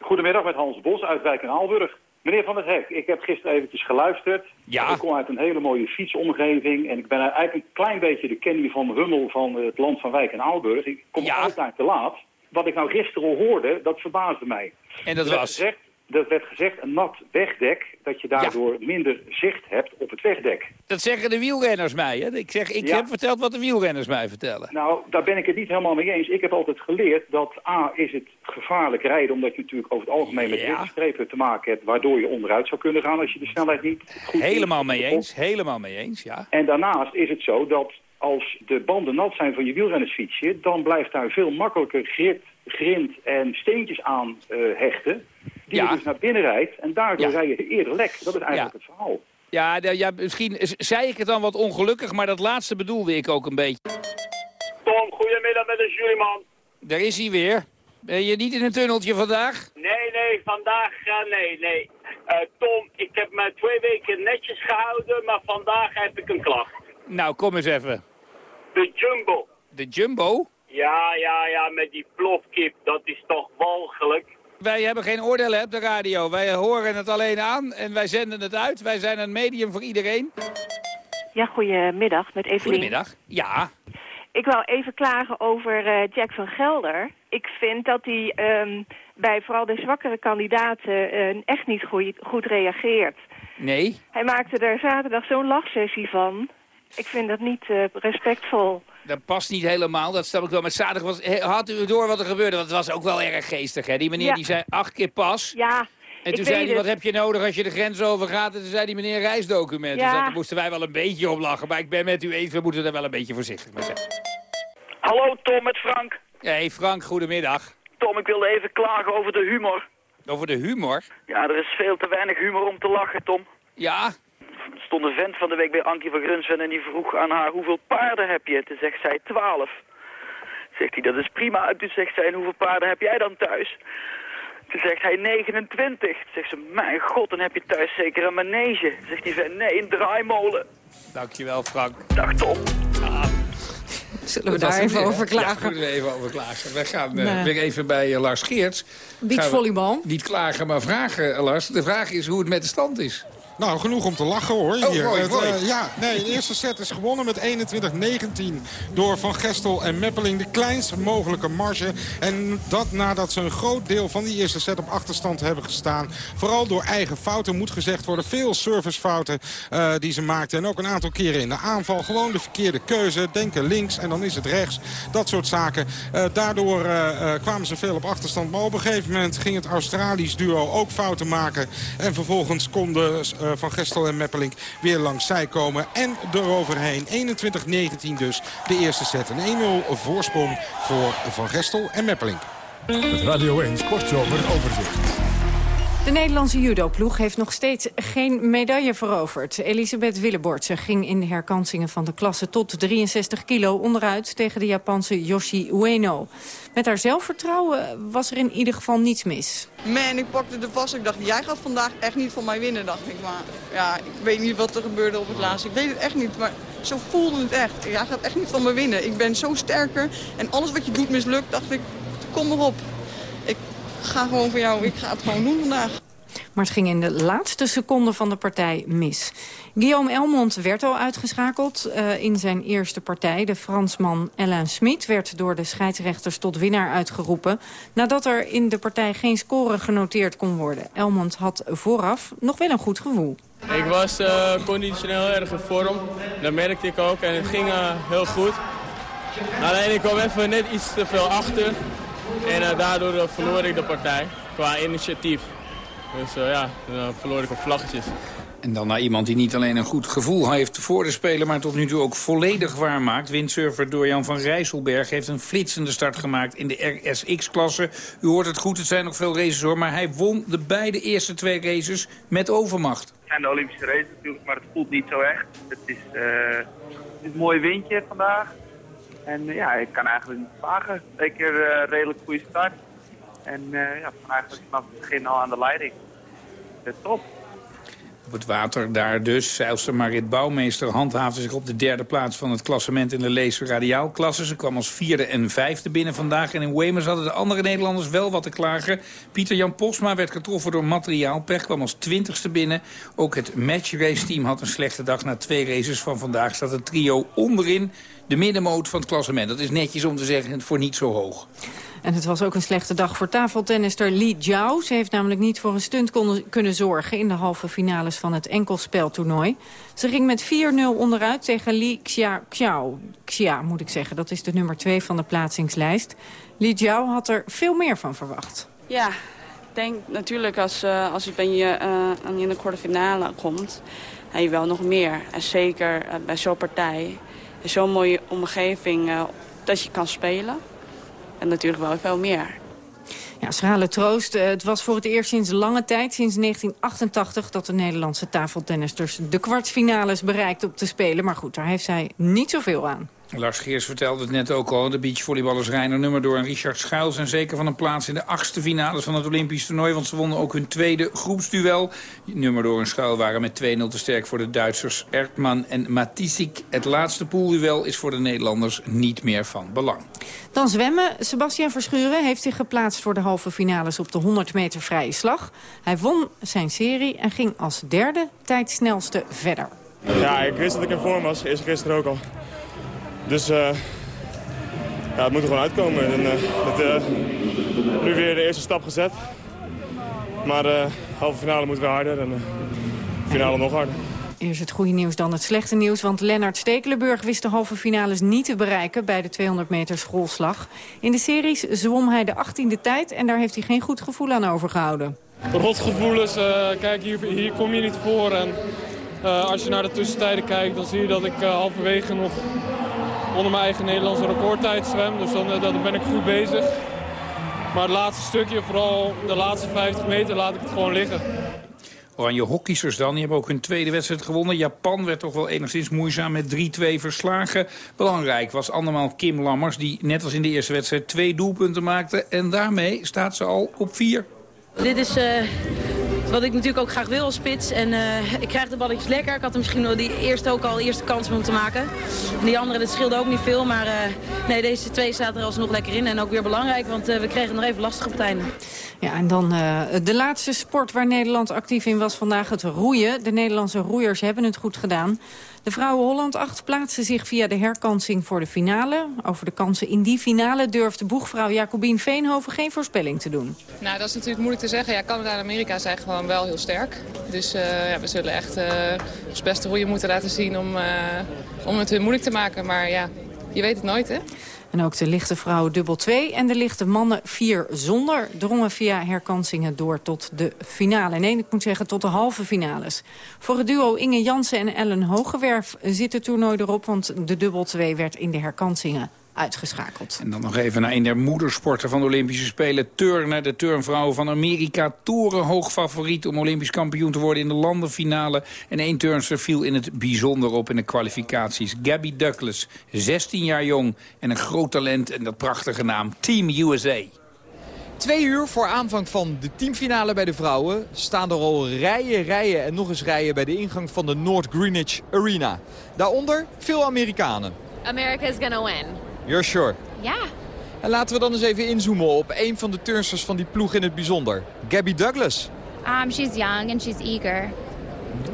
[SPEAKER 32] Goedemiddag met Hans Bos uit Wijk en Aalburg. Meneer Van der Hek, ik heb gisteren eventjes geluisterd.
[SPEAKER 3] Ja.
[SPEAKER 32] Ik kom uit een hele mooie fietsomgeving. En ik ben eigenlijk een klein beetje de Kenny van Hummel van het land van Wijk en Aalburg. Ik kom altijd te laat. Wat ik nou gisteren hoorde, dat verbaasde mij.
[SPEAKER 3] En dat was?
[SPEAKER 32] Gezegd, dat werd gezegd, een nat wegdek, dat je daardoor minder zicht hebt op het wegdek.
[SPEAKER 3] Dat zeggen de wielrenners mij, hè. Ik, zeg, ik
[SPEAKER 32] Ja.
[SPEAKER 3] heb verteld wat de wielrenners mij vertellen.
[SPEAKER 32] Nou, daar ben ik het niet helemaal mee eens. Ik heb altijd geleerd dat A, is het gevaarlijk rijden... omdat je natuurlijk over het algemeen met
[SPEAKER 3] Ja.
[SPEAKER 32] witte strepen te maken hebt... waardoor je onderuit zou kunnen gaan als je de snelheid niet goed
[SPEAKER 3] Helemaal mee eens, helemaal mee eens, ja.
[SPEAKER 32] En daarnaast is het zo dat als de banden nat zijn van je wielrennersfietsje... dan blijft daar veel makkelijker grit, grind en steentjes aan eh, hechten... die
[SPEAKER 3] Ja.
[SPEAKER 32] je dus naar binnen rijdt. En daardoor
[SPEAKER 3] Ja.
[SPEAKER 32] rij je eerder lek. Dat is eigenlijk
[SPEAKER 3] Ja.
[SPEAKER 32] het verhaal.
[SPEAKER 3] Ja, ja, misschien zei ik het dan wat ongelukkig, maar dat laatste bedoelde ik ook een beetje.
[SPEAKER 31] Tom, goedemiddag met de juryman.
[SPEAKER 3] Daar is hij weer. Ben je niet in een tunneltje vandaag?
[SPEAKER 31] Nee, nee, vandaag, uh, nee, nee. Uh, Tom, ik heb me twee weken netjes gehouden, maar vandaag heb ik een klacht.
[SPEAKER 3] Nou, kom eens even.
[SPEAKER 31] De Jumbo.
[SPEAKER 3] De Jumbo?
[SPEAKER 31] Ja, ja, ja, met die plofkip, dat is toch walgelijk.
[SPEAKER 3] Wij hebben geen oordeel hè, op de radio. Wij horen het alleen aan en wij zenden het uit. Wij zijn een medium voor iedereen.
[SPEAKER 33] Ja, goedemiddag met Evelien.
[SPEAKER 3] Goedemiddag. Ja.
[SPEAKER 33] Ik wou even klagen over eh, Jack van Gelder. Ik vind dat hij ehm, bij vooral de zwakkere kandidaten eh, echt niet goed, goed reageert.
[SPEAKER 3] Nee.
[SPEAKER 33] Hij maakte er zaterdag zo'n lachsessie van. Ik vind dat niet eh, respectvol.
[SPEAKER 3] dat past niet helemaal, dat snap ik wel. Maar zaterdag was, had u door wat er gebeurde? Want het was ook wel erg geestig, hè? Die meneer
[SPEAKER 33] Ja.
[SPEAKER 3] die zei acht keer pas.
[SPEAKER 33] Ja,
[SPEAKER 3] En toen zei hij, wat heb je nodig als je de grens overgaat? En toen zei die meneer reisdocumenten.
[SPEAKER 33] Ja.
[SPEAKER 3] Dus daar moesten wij wel een beetje op lachen. Maar ik ben met u eens, we moeten er wel een beetje voorzichtig mee zijn.
[SPEAKER 34] Hallo Tom, met Frank.
[SPEAKER 3] Hey Frank, goedemiddag.
[SPEAKER 34] Tom, ik wilde even klagen over de humor.
[SPEAKER 3] Over de humor?
[SPEAKER 34] Ja, er is veel te weinig humor om te lachen, Tom.
[SPEAKER 3] Ja?
[SPEAKER 34] Er stond een vent van de week bij Ankie van Grunsven en die vroeg aan haar hoeveel paarden heb je? Toen zegt zij twaalf. Zegt hij, dat is prima. En toen zegt zij, en hoeveel paarden heb jij dan thuis? Toen zegt hij 29. Toen zegt ze, mijn god, dan heb je thuis zeker een manege. Zegt die vent, nee, een draaimolen.
[SPEAKER 3] Dankjewel Frank.
[SPEAKER 34] Dag Tom.
[SPEAKER 2] Zullen we daar even
[SPEAKER 3] weer,
[SPEAKER 2] over?
[SPEAKER 3] Ja,
[SPEAKER 2] klagen?
[SPEAKER 3] moeten we even over klagen. We gaan eh,
[SPEAKER 2] Nee.
[SPEAKER 3] weer even bij eh, Lars Geerts.
[SPEAKER 2] Beachvolleybal.
[SPEAKER 3] Niet klagen, maar vragen, eh, Lars. De vraag is hoe het met de stand is.
[SPEAKER 12] Nou, genoeg om te lachen hoor.
[SPEAKER 3] Oh,
[SPEAKER 12] hier.
[SPEAKER 3] mooi,
[SPEAKER 12] Het,
[SPEAKER 3] mooi.
[SPEAKER 12] eh, ja, nee, de eerste set is gewonnen met 21-19 door Van Gestel en Meppeling. De kleinst mogelijke marge. En dat nadat ze een groot deel van die eerste set op achterstand hebben gestaan. Vooral door eigen fouten moet gezegd worden. Veel servicefouten eh, die ze maakten. En ook een aantal keren in de aanval. Gewoon de verkeerde keuze. Denken links en dan is het rechts. Dat soort zaken. Eh, daardoor kwamen ze veel op achterstand. Maar op een gegeven moment ging het Australisch duo ook fouten maken. En vervolgens konden eh, Van Gestel en Meppelink weer langs zij komen. En eroverheen. 21-19 dus de eerste set. Een 1-0 voorsprong voor Van Gestel en Meppelink.
[SPEAKER 1] Het Radio 1 Sportzomer overzicht.
[SPEAKER 2] De Nederlandse judoploeg heeft nog steeds geen medaille veroverd. Elisabeth Willebortse ging in de herkansingen van de klasse tot 63 kilo onderuit tegen de Japanse Yoshi Ueno. Met haar zelfvertrouwen was er in ieder geval niets mis.
[SPEAKER 35] Man, ik pakte er vast. Ik dacht, jij gaat vandaag echt niet van mij winnen, dacht ik. Maar ja, ik weet niet wat er gebeurde op het laatste. Ik weet het echt niet, maar zo voelde het echt. Jij gaat echt niet van me winnen. Ik ben zo sterker en alles wat je doet mislukt, dacht ik, kom erop. Ik ga gewoon voor jou, ik ga het gewoon doen vandaag.
[SPEAKER 2] Maar het ging in de laatste seconde van de partij mis. Guillaume Elmond werd al uitgeschakeld eh, in zijn eerste partij. De Fransman Alain Smit werd door de scheidsrechters tot winnaar uitgeroepen... nadat er in de partij geen score genoteerd kon worden. Elmond had vooraf nog wel een goed gevoel.
[SPEAKER 36] Ik was eh, conditioneel erg in vorm. Dat merkte ik ook en het ging eh, heel goed. Alleen ik kwam even net iets te veel achter. En eh, daardoor eh, verloor ik de partij qua initiatief. Dus eh, ja, eh, verloor ik op vlaggetjes.
[SPEAKER 3] En dan naar iemand die niet alleen een goed gevoel heeft voor de Spelen... maar tot nu toe ook volledig waarmaakt. Windsurfer Dorian van Rijsselberg heeft een flitsende start gemaakt in de RSX-klasse. U hoort het goed, het zijn nog veel races hoor... maar hij won de beide eerste twee races met overmacht.
[SPEAKER 37] Het zijn de Olympische races natuurlijk, maar het voelt niet zo echt. Het is, eh, het is een mooi windje vandaag. En eh, ja, ik kan eigenlijk niet klagen. Twee keer eh, redelijk goede start. En eh, ja, eigenlijk vanaf het begin al aan de leiding. Eh, top.
[SPEAKER 3] Op het water daar dus. Zeilster Marit Bouwmeester handhaafde zich op de derde plaats van het klassement in de Lees radiaalklasse. Ze kwam als vierde en vijfde binnen vandaag. En in Wemers hadden de andere Nederlanders wel wat te klagen. Pieter-Jan Posma werd getroffen door materiaalpech, kwam als twintigste binnen. Ook het matchrace team had een slechte dag. Na twee races van vandaag staat het trio onderin de middenmoot van het klassement. Dat is netjes om te zeggen voor niet zo hoog.
[SPEAKER 2] En het was ook een slechte dag voor tafeltennister Li Jiao. Ze heeft namelijk niet voor een stunt kunnen zorgen... in de halve finales van het enkelspeltoernooi. Ze ging met 4-0 onderuit tegen Li Xia, Xiao. Xia, moet ik zeggen. Dat is de nummer 2 van de plaatsingslijst. Li Jiao had er veel meer van verwacht.
[SPEAKER 38] Ja, ik denk natuurlijk als, eh, als je ben je, eh, aan in de kwartfinale komt, heb je wel nog meer. En zeker eh, bij zo'n partij, zo'n mooie omgeving, eh, dat je kan spelen. En natuurlijk wel veel meer.
[SPEAKER 2] Ja, schrale troost. Eh, Het was voor het eerst sinds lange tijd, sinds 1988... dat de Nederlandse tafeltennisters de kwartfinales bereikt op te spelen. Maar goed, daar heeft zij niet zoveel aan.
[SPEAKER 3] Lars Geers vertelde het net ook al. De beachvolleyballers Reiner Nummerdoor en Richard Schuil... zijn zeker van een plaats in de achtste finales van het Olympisch toernooi... want ze wonnen ook hun tweede groepsduel. Nummerdoor en Schuil waren met 2-0 te sterk voor de Duitsers Ertman en Matisik. Het laatste poolduel is voor de Nederlanders niet meer van belang.
[SPEAKER 2] Dan zwemmen. Sebastian Verschuren heeft zich geplaatst voor de halve finales op de 100 meter vrije slag. Hij won zijn serie en ging als derde tijdsnelste verder.
[SPEAKER 39] Ja, ik wist dat ik in vorm was. Eerst gisteren ook al. Dus eh ja, het moet er gewoon uitkomen. En, eh, het, eh, nu weer de eerste stap gezet. Maar de halve finale moet weer harder en de finale nog harder.
[SPEAKER 2] Eerst het goede nieuws, dan het slechte nieuws. Want Lennart Stekelenburg wist de halve finales niet te bereiken... bij de 200 meter schoolslag. In de series zwom hij de 18e tijd... en daar heeft hij geen goed gevoel aan overgehouden.
[SPEAKER 40] Rotgevoelens, uh, kijk, hier, hier kom je niet voor. En uh, als je naar de tussentijden kijkt, dan zie je dat ik uh, halverwege nog onder mijn eigen Nederlandse recordtijd zwem. Dus dan, dan ben ik goed bezig. Maar het laatste stukje, vooral de laatste 50 meter, laat ik het gewoon liggen.
[SPEAKER 3] Oranje hockeysters dan, die hebben ook hun tweede wedstrijd gewonnen. Japan werd toch wel enigszins moeizaam met 3-2 verslagen. Belangrijk was andermaal Kim Lammers, die net als in de eerste wedstrijd twee doelpunten maakte. En daarmee staat ze al op 4.
[SPEAKER 41] Dit is uh, wat ik natuurlijk ook graag wil als spits. En uh, ik krijg de balletjes lekker. Ik had er misschien wel die eerste ook al eerste kans om te maken. En die andere, dat scheelde ook niet veel. Maar uh, nee, deze twee zaten er alsnog lekker in. En ook weer belangrijk, want we kregen nog even lastige partijen.
[SPEAKER 2] Ja, en dan de laatste sport waar Nederland actief in was vandaag het roeien. De Nederlandse roeiers hebben het goed gedaan. De vrouwen Holland 8 plaatsen zich via de herkansing voor de finale. Over de kansen in die finale durfde boegvrouw Jacobien Veenhoven geen voorspelling te doen.
[SPEAKER 42] Nou, dat is natuurlijk moeilijk te zeggen. Ja, Canada en Amerika zijn gewoon wel heel sterk. Dus uh, ja, we zullen echt uh, ons beste roeien moeten laten zien om, uh, om het hun moeilijk te maken. Maar ja, je weet het nooit, hè?
[SPEAKER 2] En ook de lichte vrouwen dubbel 2 en de lichte mannen 4 zonder... drongen via herkansingen door tot de finale. Nee, ik moet zeggen tot de halve finales. Voor het duo Inge Jansen en Ellen Hogewerf zit het toernooi erop... want de dubbel 2 werd in de herkansingen uitgeschakeld.
[SPEAKER 3] En dan nog even naar een der moedersporten van de Olympische Spelen. Turnen, de turnvrouwen van Amerika. Torenhoog favoriet om Olympisch kampioen te worden in de landenfinale. En één turnster viel in het bijzonder op in de kwalificaties. Gabby Douglas, 16 jaar jong en een groot talent. En dat prachtige naam, Team USA.
[SPEAKER 43] Twee uur voor aanvang van de teamfinale bij de vrouwen... staan er al rijen, rijen en nog eens rijen bij de ingang van de North Greenwich Arena. Daaronder veel Amerikanen.
[SPEAKER 44] America's gonna win.
[SPEAKER 43] You're sure?
[SPEAKER 44] Ja.
[SPEAKER 43] En laten we dan eens even inzoomen op een van de turnsters van die ploeg in het bijzonder. Gabby Douglas.
[SPEAKER 44] Um, she's young and she's eager.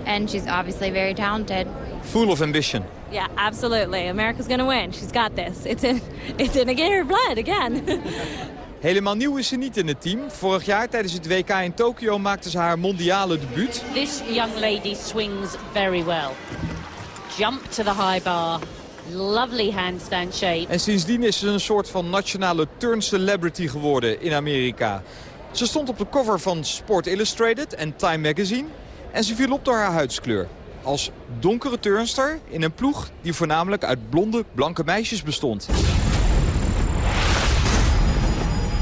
[SPEAKER 44] And she's obviously very talented.
[SPEAKER 43] Full of ambition.
[SPEAKER 44] Yeah, absolutely. America's gonna win. She's got this. It's in, it's in her blood again.
[SPEAKER 43] Helemaal nieuw is ze niet in het team. Vorig jaar tijdens het WK in Tokio maakte ze haar mondiale debuut.
[SPEAKER 45] This young lady swings very well. Jump to the high bar. Lovely handstand shape.
[SPEAKER 43] En sindsdien is ze een soort van nationale turn celebrity geworden in Amerika. Ze stond op de cover van Sport Illustrated en Time Magazine. En ze viel op door haar huidskleur. Als donkere turnster in een ploeg die voornamelijk uit blonde, blanke meisjes bestond.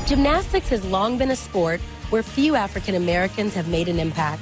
[SPEAKER 46] Gymnastics has long been a sport where few African Americans have made an impact.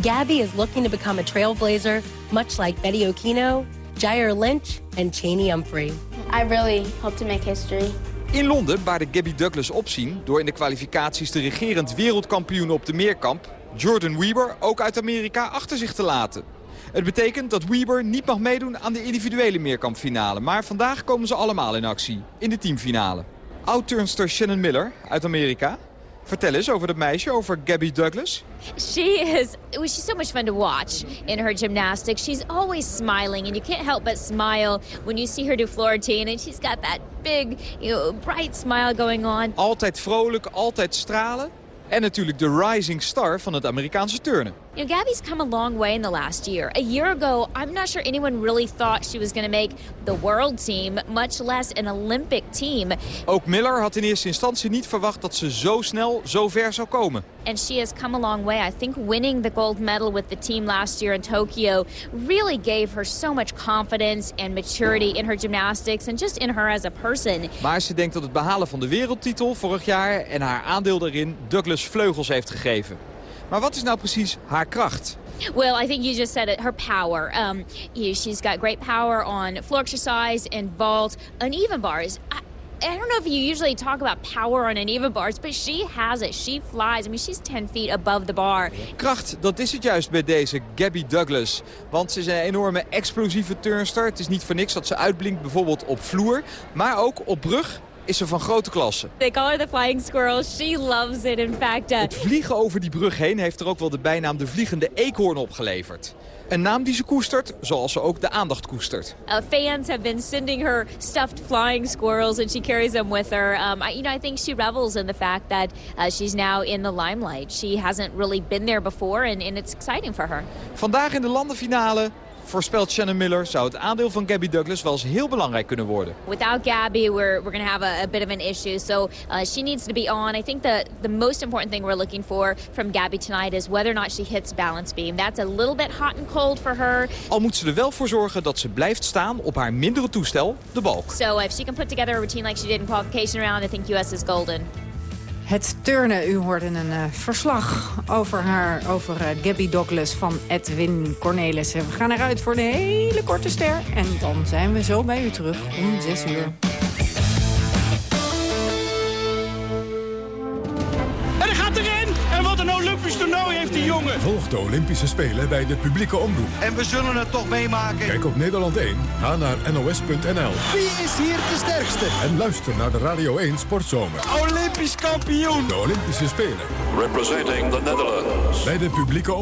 [SPEAKER 46] Gabby is looking to become a trailblazer, much like Betty Okino, Jair Lynch en Cheney Humphrey.
[SPEAKER 47] I really hope to make history.
[SPEAKER 43] In Londen baarde Gabby Douglas opzien door in de kwalificaties de regerend wereldkampioen op de meerkamp, Jordan Weber, ook uit Amerika achter zich te laten. Het betekent dat Weber niet mag meedoen aan de individuele meerkampfinale. Maar vandaag komen ze allemaal in actie, in de teamfinale. Oud-turnster Shannon Miller uit Amerika. Vertel eens over dat meisje, over Gabby Douglas.
[SPEAKER 47] She is, she's so much fun to watch in her gymnastics. She's always smiling, and you can't help but smile when you see her do floor routine. And she's got that big, you know, bright smile going on.
[SPEAKER 43] Altijd vrolijk, altijd stralen. En natuurlijk de rising star van het Amerikaanse turnen.
[SPEAKER 47] You know, Gabby's come a long way in the last year. A year ago, I'm not sure anyone really thought she was going to make the world team, much less an Olympic team.
[SPEAKER 43] Ook Miller had in eerste instantie niet verwacht dat ze zo snel zo ver zou komen.
[SPEAKER 47] And she has come a long way. I think winning the gold medal with the team last year in Tokyo really gave her so much confidence and maturity in her gymnastics and just in her as a person.
[SPEAKER 43] Maar ze denkt dat het behalen van de wereldtitel vorig jaar en haar aandeel daarin Douglas vleugels heeft gegeven. Maar wat is nou precies haar kracht?
[SPEAKER 47] Well, I think you just said it. Her power. Um, you, she's got great power on floor exercise and vault, uneven bars. I, I don't know if you usually talk about power on uneven bars, but she has it. She flies. I mean, she's 10 feet above the bar.
[SPEAKER 43] Kracht, dat is het juist bij deze Gabby Douglas. Want ze is een enorme explosieve turnster. Het is niet voor niks dat ze uitblinkt bijvoorbeeld op vloer, maar ook op brug is ze van grote klasse.
[SPEAKER 47] They call her the flying squirrel. She loves it. In fact, uh,
[SPEAKER 43] Het vliegen over die brug heen heeft er ook wel de bijnaam de vliegende eekhoorn opgeleverd. Een naam die ze koestert, zoals ze ook de aandacht koestert.
[SPEAKER 47] uh, fans have been sending her stuffed flying squirrels, and she carries them with her. Um, I, you know, I think she revels in the fact that uh, she's now in the limelight. She hasn't really been there before, and, and it's exciting for her.
[SPEAKER 43] Vandaag in de landenfinale voorspelt Shannon Miller, zou het aandeel van Gabby Douglas wel eens heel belangrijk kunnen worden.
[SPEAKER 47] Without Gabby, we're, we're going to have a, a bit of an issue. So uh, she needs to be on. I think the, the most important thing we're looking for from Gabby tonight is whether or not she hits balance beam. That's a little bit hot and cold for her.
[SPEAKER 43] Al moet ze er wel voor zorgen dat ze blijft staan op haar mindere toestel, de balk.
[SPEAKER 47] So if she can put together a routine like she did in qualification round, I think US is golden.
[SPEAKER 2] Het turnen, u hoorde een uh, verslag over haar, over uh, Gabby Douglas van Edwin Cornelissen. We gaan eruit voor de hele korte ster en dan zijn we zo bij u terug om 6 uur.
[SPEAKER 11] Heeft die jongen!
[SPEAKER 1] Volg de Olympische Spelen bij de publieke omroep.
[SPEAKER 11] En we zullen het toch meemaken.
[SPEAKER 1] Kijk op Nederland 1, ga naar nos.nl.
[SPEAKER 11] Wie is hier de sterkste?
[SPEAKER 1] En luister naar de Radio 1 Sportzomer.
[SPEAKER 11] Olympisch kampioen!
[SPEAKER 1] De Olympische Spelen.
[SPEAKER 48] Representing the Netherlands.
[SPEAKER 1] Bij de publieke omroep.